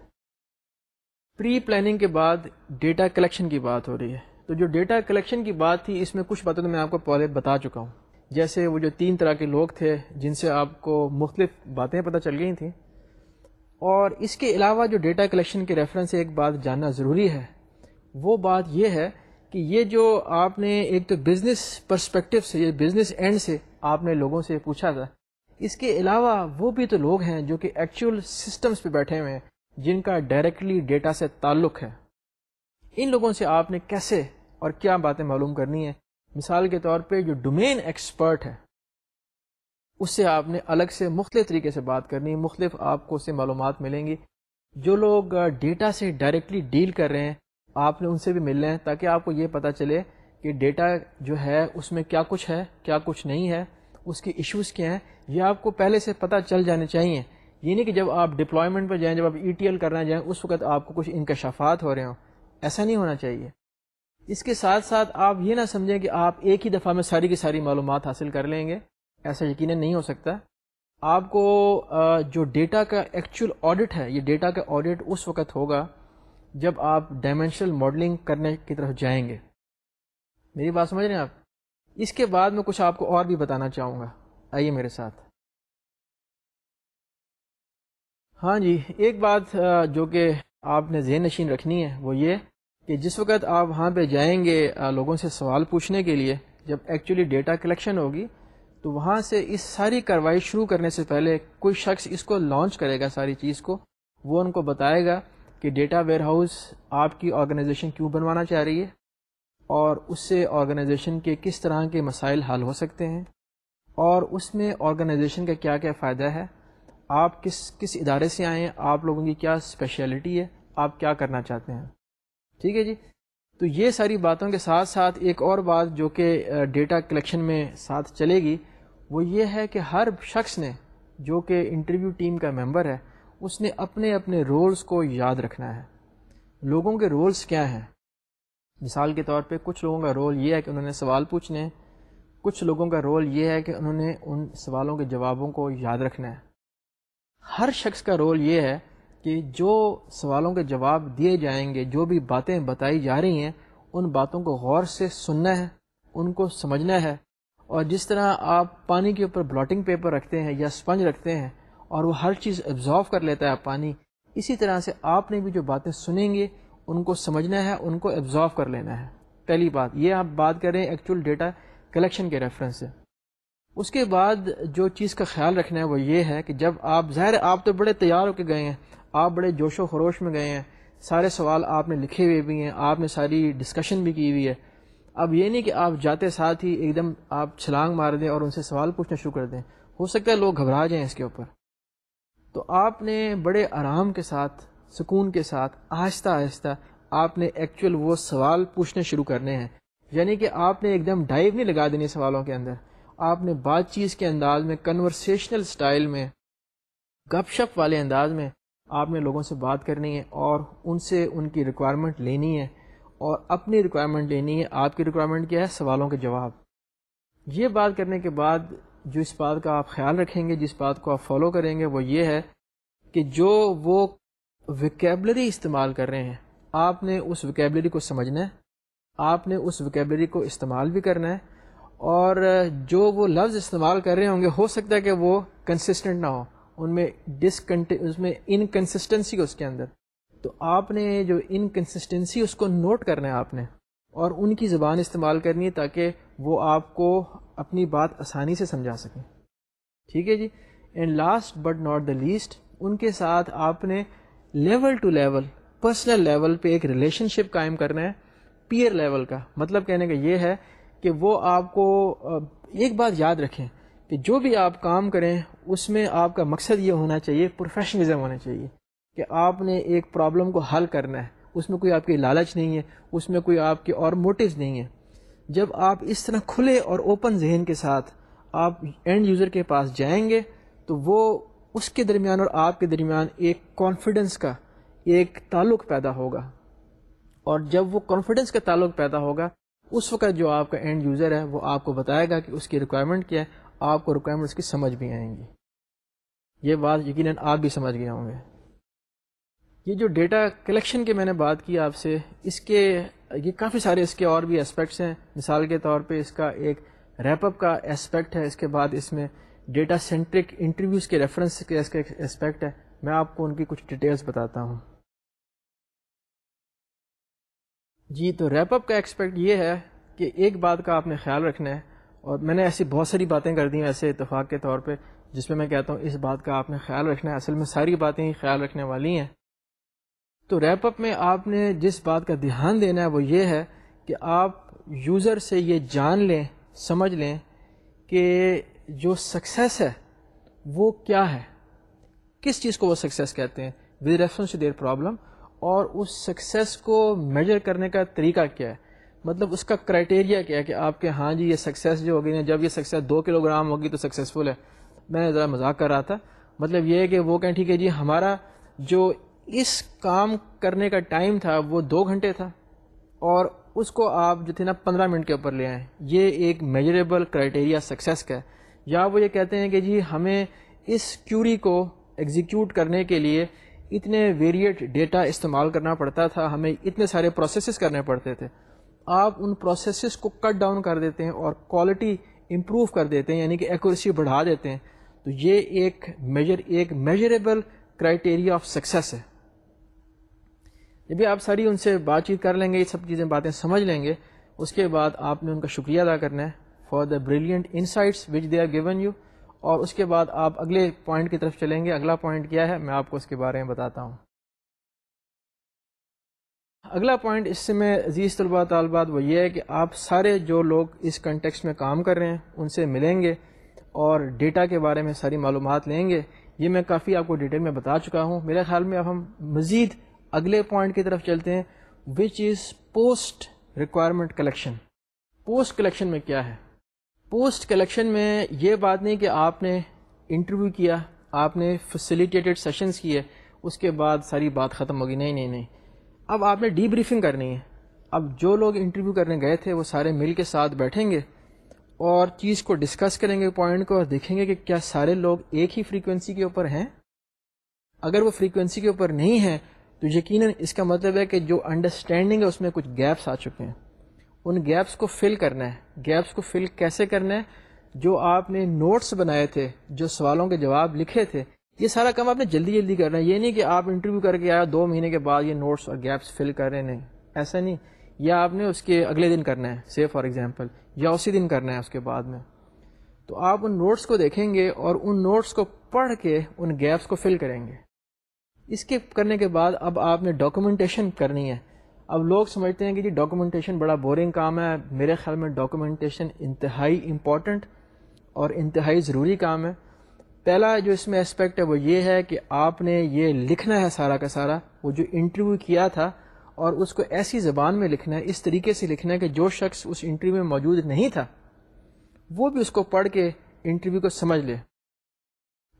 پری پلاننگ کے بعد ڈیٹا کلیکشن کی بات ہو رہی ہے۔ تو جو ڈیٹا کلیکشن کی بات تھی، اس میں کچھ باتیں تو میں آپ کو پہلے بتا چکا ہوں۔ جیسے وہ جو تین طرح کے لوگ تھے جن سے آپ کو مختلف باتیں پتہ چل گئی تھیں۔ اور اس کے علاوہ جو ڈیٹا کلیکشن کے ریفرنس سے ایک بات جاننا ضروری ہے، وہ بات یہ ہے کہ یہ جو آپ نے ایک تو بزنس پرسپیکٹو سے، یہ بزنس اینڈ سے آپ نے لوگوں سے پوچھا تھا۔ اس کے علاوہ وہ بھی تو لوگ ہیں جو کہ ایکچوئل سسٹمز پہ بیٹھے ہوئے ہیں، جن کا ڈائریکٹلی ڈیٹا سے تعلق ہے۔ ان لوگوں سے آپ نے کیسے اور کیا باتیں معلوم کرنی ہے مثال کے طور پہ جو ڈومین ایکسپرٹ ہے، اس سے آپ نے الگ سے مختلف طریقے سے بات کرنی، مختلف آپ کو اس سے معلومات ملیں گی۔ جو لوگ ڈیٹا سے ڈائریکٹلی ڈیل کر رہے ہیں، آپ نے ان سے بھی مل رہے ہیں تاکہ آپ کو یہ پتہ چلے کہ ڈیٹا جو ہے، اس میں کیا کچھ ہے، کیا کچھ نہیں ہے، اس کے ایشوز کیا ہیں۔ یہ آپ کو پہلے سے پتہ چل جانے چاہیے۔ یہ نہیں کہ جب آپ ڈپلائمنٹ پہ جائیں، جب آپ ای ٹی ایل کرنا جائیں، اس وقت آپ کو کچھ انکشافات ہو رہے ہوں۔ ایسا نہیں ہونا چاہیے۔ اس کے ساتھ ساتھ آپ یہ نہ سمجھیں کہ آپ ایک ہی دفعہ میں ساری کی ساری معلومات حاصل کر لیں گے، ایسا یقیناً نہیں ہو سکتا۔ آپ کو جو ڈیٹا کا ایکچوئل آڈٹ ہے، یہ ڈیٹا کا آڈٹ اس وقت ہوگا جب آپ ڈائمینشنل ماڈلنگ کرنے کی طرف جائیں گے۔ میری بات سمجھ رہے ہیں آپ؟ اس کے بعد میں کچھ آپ کو اور بھی بتانا چاہوں گا۔ آئیے میرے ساتھ۔ ہاں جی ایک بات جو کہ آپ نے ذہن نشین رکھنی ہے، وہ یہ کہ جس وقت آپ وہاں پہ جائیں گے لوگوں سے سوال پوچھنے کے لیے، جب ایکچولی ڈیٹا کلیکشن ہوگی، تو وہاں سے اس ساری کاروائی شروع کرنے سے پہلے کوئی شخص اس کو لانچ کرے گا ساری چیز کو، وہ ان کو بتائے گا کہ ڈیٹا ویئر ہاؤس آپ کی آرگنائزیشن کیوں بنوانا چاہ رہی ہے اور اس سے آرگنائزیشن کے کس طرح کے مسائل حل ہو سکتے ہیں اور اس میں آرگنائزیشن کا کیا کیا فائدہ ہے؟ آپ کس کس ادارے سے آئے ہیں؟ آپ لوگوں کی کیا اسپیشلٹی ہے؟ آپ کیا کرنا چاہتے ہیں؟ ٹھیک ہے جی؟ تو یہ ساری باتوں کے ساتھ ساتھ ایک اور بات جو کہ ڈیٹا کلیکشن میں ساتھ چلے گی، وہ یہ ہے کہ ہر شخص نے جو کہ انٹرویو ٹیم کا ممبر ہے، اس نے اپنے اپنے رولز کو یاد رکھنا ہے۔ لوگوں کے رولز کیا ہیں؟ مثال کے طور پہ، کچھ لوگوں کا رول یہ ہے کہ انہوں نے سوال پوچھنے ہیں، کچھ لوگوں کا رول یہ ہے کہ انہوں نے ان سوالوں کے جوابوں کو یاد رکھنا ہے۔ ہر شخص کا رول یہ ہے کہ جو سوالوں کے جواب دیے جائیں گے، جو بھی باتیں بتائی جا رہی ہیں، ان باتوں کو غور سے سننا ہے، ان کو سمجھنا ہے۔ اور جس طرح آپ پانی کے اوپر بلاٹنگ پیپر رکھتے ہیں یا اسپنج رکھتے ہیں اور وہ ہر چیز ایبزارو کر لیتا ہے پانی، اسی طرح سے آپ نے بھی جو باتیں سنیں گے، ان کو سمجھنا ہے، ان کو ایبزارو کر لینا ہے۔ پہلی بات، یہ آپ بات کریں ایکچوئل ڈیٹا کلیکشن کے ریفرنس سے۔ اس کے بعد جو چیز کا خیال رکھنا ہے وہ یہ ہے کہ جب آپ، ظاہر آپ تو بڑے تیار ہو کے گئے ہیں آپ بڑے جوش و خروش میں گئے ہیں، سارے سوال آپ نے لکھے ہوئے بھی ہیں، آپ نے ساری ڈسکشن بھی کی ہوئی ہے۔ اب یہ نہیں کہ آپ جاتے ساتھ ہی ایک دم آپ چھلانگ مار دیں اور ان سے سوال پوچھنا شروع کر دیں۔ ہو سکتا ہے لوگ گھبرا جائیں اس کے اوپر۔ تو آپ نے بڑے آرام کے ساتھ، سکون کے ساتھ، آہستہ آہستہ آپ نے ایکچوئل وہ سوال پوچھنے شروع کرنے ہیں۔ یعنی کہ آپ نے ایک دم ڈائیو نہیں لگا دینی سوالوں کے اندر۔ آپ نے بات چیز کے انداز میں کنورسیشنل سٹائل میں، گپ شپ والے انداز میں آپ نے لوگوں سے بات کرنی ہے اور ان سے ان کی ریکوائرمنٹ لینی ہے اور اپنی ریکوائرمنٹ لینی ہے، آپ کی ریکوائرمنٹ کیا ہے؟ سوالوں کے جواب۔ یہ بات کرنے کے بعد جو اس بات کا آپ خیال رکھیں گے، جس بات کو آپ فالو کریں گے، وہ یہ ہے کہ جو وہ ویکیبلری استعمال کر رہے ہیں، آپ نے اس ویکیبلری کو سمجھنا ہے، آپ نے اس ویکیبلری کو استعمال بھی کرنا ہے اور جو وہ لفظ استعمال کر رہے ہوں گے، ہو سکتا ہے کہ وہ کنسسٹنٹ نہ ہو۔ ان میں ڈسکنٹ اس میں انکنسسٹنسی اس کے اندر۔ تو آپ نے جو انکنسسٹنسی اس کو نوٹ کرنا ہے آپ نے اور ان کی زبان استعمال کرنی ہے تاکہ وہ آپ کو اپنی بات آسانی سے سمجھا سکیں۔ ٹھیک ہے جی؟ And last but not the least ان کے ساتھ آپ نے level to level personal level پہ ایک ریلیشن شپ قائم کرنا ہے پیئر لیول کا۔ مطلب کہنے کا یہ ہے کہ وہ آپ کو ایک بات یاد رکھیں کہ جو بھی آپ کام کریں، اس میں آپ کا مقصد یہ ہونا چاہیے پروفیشنلزم ہونا چاہیے کہ آپ نے ایک پرابلم کو حل کرنا ہے۔ اس میں کوئی آپ کی لالچ نہیں ہے، اس میں کوئی آپ کے اور موٹیوز نہیں ہے جب آپ اس طرح کھلے اور اوپن ذہن کے ساتھ آپ اینڈ یوزر کے پاس جائیں گے، تو وہ اس کے درمیان اور آپ کے درمیان ایک کانفیڈنس کا ایک تعلق پیدا ہوگا۔ اور جب وہ کانفیڈنس کا تعلق پیدا ہوگا، اس وقت جو آپ کا اینڈ یوزر ہے، وہ آپ کو بتائے گا کہ اس کی ریکوائرمنٹ کیا ہے۔ آپ کو ریکوائرمنٹس کی سمجھ بھی آئیں گی۔ یہ بات یقیناً آپ بھی سمجھ گئے ہوں گے۔ یہ جو ڈیٹا کلیکشن کی میں نے بات کی آپ سے، اس کے، یہ کافی سارے اس کے اور بھی اسپیکٹس ہیں۔ مثال کے طور پہ اس کا ایک ریپ اپ کا اسپیکٹ ہے، اس کے بعد اس میں ڈیٹا سینٹرک انٹرویوز کے ریفرنس کے اس کا ایک اسپیکٹ ہے۔ میں آپ کو ان کی کچھ ڈیٹیلس بتاتا ہوں۔ جی تو ریپ اپ کا ایکسپیکٹ یہ ہے کہ ایک بات کا آپ نے خیال رکھنا ہے۔ اور میں نے ایسی بہت ساری باتیں کر دی ہیں ایسے اتفاق کے طور پہ، جس میں میں کہتا ہوں اس بات کا آپ نے خیال رکھنا ہے۔ اصل میں ساری باتیں ہی خیال رکھنے والی ہیں۔ تو ریپ اپ میں آپ نے جس بات کا دھیان دینا ہے وہ یہ ہے کہ آپ یوزر سے یہ جان لیں، سمجھ لیں کہ جو سکسیس ہے وہ کیا ہے۔ کس چیز کو وہ سکسیس کہتے ہیں؟ With reference to their problem اور اس سکسیس کو میجر کرنے کا طریقہ کیا ہے؟ مطلب اس کا کرائٹیریا کیا ہے کہ آپ کے ہاں جی یہ سکسیس جو ہوگی نا جب یہ سکسیس دو کلو گرام ہوگی تو سکسیزفل ہے۔ میں نے ذرا مذاق کر رہا تھا۔ مطلب یہ ہے کہ وہ کہیں ٹھیک ہے جی ہمارا جو اس کام کرنے کا ٹائم تھا وہ دو گھنٹے تھا اور اس کو آپ جو تھے نا پندرہ منٹ کے اوپر لے آئیں۔ یہ ایک میجریبل کرائٹیریا سکسیس کا ہے۔ یا وہ یہ کہتے ہیں کہ جی ہمیں اس کیوری کو ایگزیکیوٹ کرنے کے لیے اتنے ویریٹ ڈیٹا استعمال کرنا پڑتا تھا، ہمیں اتنے سارے پروسیسز کرنے پڑتے تھے۔ آپ ان پروسیسز کو کٹ ڈاؤن کر دیتے ہیں اور کوالٹی امپروو کر دیتے ہیں یعنی کہ ایکوریسی بڑھا دیتے ہیں۔ تو یہ ایک میجر ایک میجریبل کرائٹیریا آف سکسیس ہے۔ جب آپ ساری ان سے بات چیت کر لیں گے، یہ سب چیزیں، باتیں سمجھ لیں گے، اس کے بعد آپ نے ان کا شکریہ ادا کرنا ہے for the brilliant insights which they are given you اور اس کے بعد آپ اگلے پوائنٹ کی طرف چلیں گے۔ اگلا پوائنٹ کیا ہے؟ میں آپ کو اس کے بارے میں بتاتا ہوں۔ اگلا پوائنٹ اس سے میں عزیز طلباء، طالبات، وہ یہ ہے کہ آپ سارے جو لوگ اس کنٹیکس میں کام کر رہے ہیں، ان سے ملیں گے اور ڈیٹا کے بارے میں ساری معلومات لیں گے۔ یہ میں کافی آپ کو ڈیٹیل میں بتا چکا ہوں۔ میرے خیال میں اب ہم مزید اگلے پوائنٹ کی طرف چلتے ہیں which is post requirement collection post collection میں کیا ہے؟ پوسٹ کلیکشن میں یہ بات نہیں کہ آپ نے انٹرویو کیا، آپ نے فیسیلیٹیڈ سیشنز کیے، اس کے بعد ساری بات ختم ہوگی۔ نہیں نہیں نہیں۔ اب آپ نے ڈی بریفنگ کرنی ہے۔ اب جو لوگ انٹرویو کرنے گئے تھے وہ سارے مل کے ساتھ بیٹھیں گے اور چیز کو ڈسکس کریں گے پوائنٹ کو اور دیکھیں گے کہ کیا سارے لوگ ایک ہی فریکوینسی کے اوپر ہیں۔ اگر وہ فریکوینسی کے اوپر نہیں ہیں، تو یقیناً اس کا مطلب ہے کہ جو انڈرسٹینڈنگ ہے اس میں کچھ گیپس آ چکے ہیں۔ ان گیپس کو فل کرنا ہے۔ گیپس کو فل کیسے کرنا ہے؟ جو آپ نے نوٹس بنائے تھے، جو سوالوں کے جواب لکھے تھے یہ سارا کام آپ نے جلدی جلدی کرنا ہے۔ یہ نہیں کہ آپ انٹرویو کر کے آیا، دو مہینے کے بعد یہ نوٹس اور گیپس فل کر رہے نہیں، ایسا نہیں۔ یا آپ نے اس کے اگلے دن کرنا ہے سی فار ایگزامپل یا اسی دن کرنا ہے اس کے بعد میں۔ تو آپ ان نوٹس کو دیکھیں گے اور ان نوٹس کو پڑھ کے ان گیپس کو فل کریں گے۔ اس کے کرنے کے بعد اب آپ نے ڈاکومنٹیشن کرنی ہے۔ اب لوگ سمجھتے ہیں کہ جی ڈاکومنٹیشن بڑا بورنگ کام ہے۔ میرے خیال میں ڈاکومنٹیشن انتہائی امپورٹنٹ اور انتہائی ضروری کام ہے۔ پہلا جو اس میں اسپیکٹ ہے وہ یہ ہے کہ آپ نے یہ لکھنا ہے سارا کا سارا، وہ جو انٹرویو کیا تھا اور اس کو ایسی زبان میں لکھنا ہے، اس طریقے سے لکھنا ہے کہ جو شخص اس انٹرویو میں موجود نہیں تھا، وہ بھی اس کو پڑھ کے انٹرویو کو سمجھ لے۔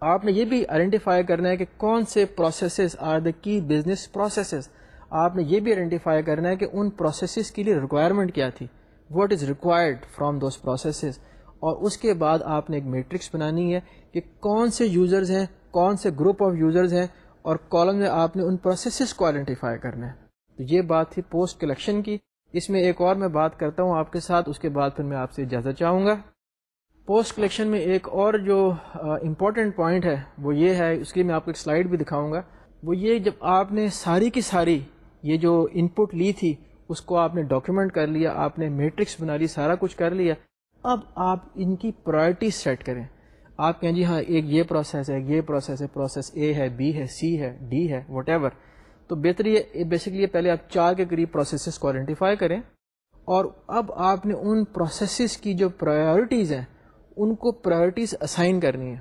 آپ نے یہ بھی آئیڈینٹیفائی کرنا ہے کہ کون سے پروسیسز آر دا کی بزنس پروسیسز آپ نے یہ بھی آئیڈینٹیفائی کرنا ہے کہ ان پروسیسز کے لیے ریکوائرمنٹ کیا تھی۔ What is required from those processes اور اس کے بعد آپ نے ایک میٹرکس بنانی ہے کہ کون سے یوزرز ہیں، کون سے گروپ آف یوزرز ہیں اور کالم میں آپ نے ان پروسیسز کو آئیڈینٹیفائی کرنا ہے۔ تو یہ بات تھی پوسٹ کلیکشن کی۔ اس میں ایک اور میں بات کرتا ہوں آپ کے ساتھ، اس کے بعد پھر میں آپ سے اجازت چاہوں گا۔ پوسٹ کلیکشن میں ایک اور جو امپورٹنٹ پوائنٹ ہے، وہ یہ ہے، اس کے لیے میں آپ کو ایک سلائڈ بھی دکھاؤں گا۔ وہ یہ جب آپ نے ساری کی ساری یہ جو ان پٹ لی تھی، اس کو آپ نے ڈاکیومنٹ کر لیا، آپ نے میٹرکس بنا لی، سارا کچھ کر لیا۔ اب آپ ان کی پرائرٹی سیٹ کریں۔ آپ کہیں جی ہاں ایک یہ پروسیس ہے، یہ پروسیس ہے پروسیس اے ہے بی ہے سی ہے ڈی ہے وٹ ایور تو بہتر یہ بیسکلی پہلے آپ چار کے قریب پروسیسز کو آئیڈینٹیفائی کریں۔ اور اب آپ نے ان پروسیسز کی جو پرائرٹیز ہیں، ان کو پرائرٹیز اسائن کرنی ہے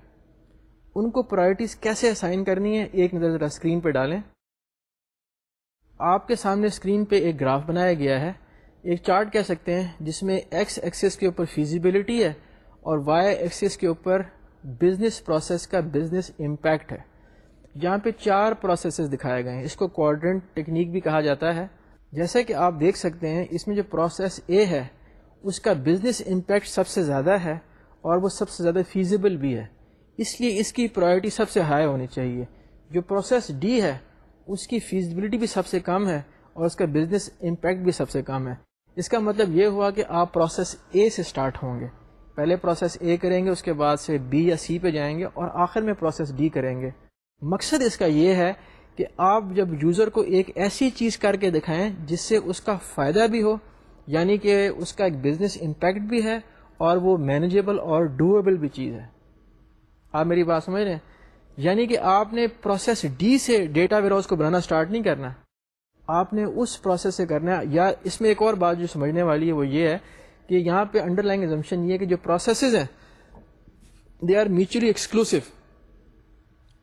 ان کو پرائرٹیز کیسے اسائن کرنی ہے ایک نظر ذرا اسکرین پہ ڈالیں۔ آپ کے سامنے اسکرین پہ ایک گراف بنایا گیا ہے۔ ایک چارٹ کہہ سکتے ہیں جس میں ایکس ایکسیس کے اوپر فیزیبلٹی ہے اور وائی ایکسیس کے اوپر بزنس پروسیس کا بزنس امپیکٹ ہے۔ یہاں پہ چار پروسیسز دکھائے گئے ہیں۔ اس کو کوارڈنٹ ٹیکنیک بھی کہا جاتا ہے۔ جیسے کہ آپ دیکھ سکتے ہیں، اس میں جو پروسیس اے ہے، اس کا بزنس امپیکٹ سب سے زیادہ ہے اور وہ سب سے زیادہ فیزیبل بھی ہے۔ اس لیے اس کی پرائرٹی سب سے ہائی ہونی چاہیے۔ جو پروسیس ڈی ہے، اس کی فیزیبلٹی بھی سب سے کم ہے اور اس کا بزنس امپیکٹ بھی سب سے کم ہے۔ اس کا مطلب یہ ہوا کہ آپ پروسیس اے سے سٹارٹ ہوں گے۔ پہلے پروسیس اے کریں گے، اس کے بعد سے بی یا سی پہ جائیں گے اور آخر میں پروسیس ڈی کریں گے۔ مقصد اس کا یہ ہے کہ آپ جب یوزر کو ایک ایسی چیز کر کے دکھائیں جس سے اس کا فائدہ بھی ہو یعنی کہ اس کا ایک بزنس امپیکٹ بھی ہے اور وہ مینیجیبل اور ڈویبل بھی چیز ہے۔ آپ میری بات سمجھ رہے ہیں؟ یعنی کہ آپ نے پروسیس ڈی سے ڈیٹا ویئر ہاؤس کو بنانا اسٹارٹ نہیں کرنا۔ آپ نے اس پروسیس سے کرنا ہے، یا اس میں ایک اور بات جو سمجھنے والی ہے، وہ یہ ہے کہ یہاں پہ انڈر لائن ایگزمشن یہ ہے کہ جو پروسیسز ہیں دے آر میوچلی ایکسکلوسو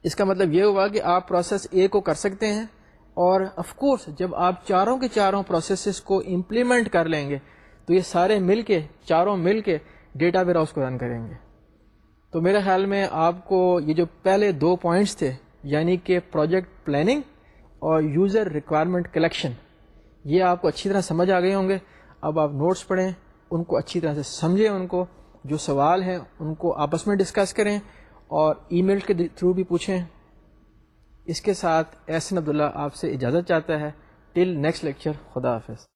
اس کا مطلب یہ ہوا کہ آپ پروسیس اے کو کر سکتے ہیں اور آف کورس جب آپ چاروں کے چاروں پروسیسز کو امپلیمنٹ کر لیں گے، تو یہ سارے مل کے، چاروں مل کے ڈیٹا ویئر ہاؤس کو رن کریں گے۔ تو میرے خیال میں آپ کو یہ جو پہلے دو پوائنٹس تھے یعنی کہ پروجیکٹ پلاننگ اور یوزر ریکوائرمنٹ کلیکشن یہ آپ کو اچھی طرح سمجھ آ گئے ہوں گے۔ اب آپ نوٹس پڑھیں، ان کو اچھی طرح سے سمجھیں ان کو۔ جو سوال ہیں، ان کو آپس میں ڈسکس کریں اور ای میل کے تھرو بھی پوچھیں۔ اس کے ساتھ احسن عبداللہ آپ سے اجازت چاہتا ہے۔ ٹل نیکسٹ لیکچر خدا حافظ۔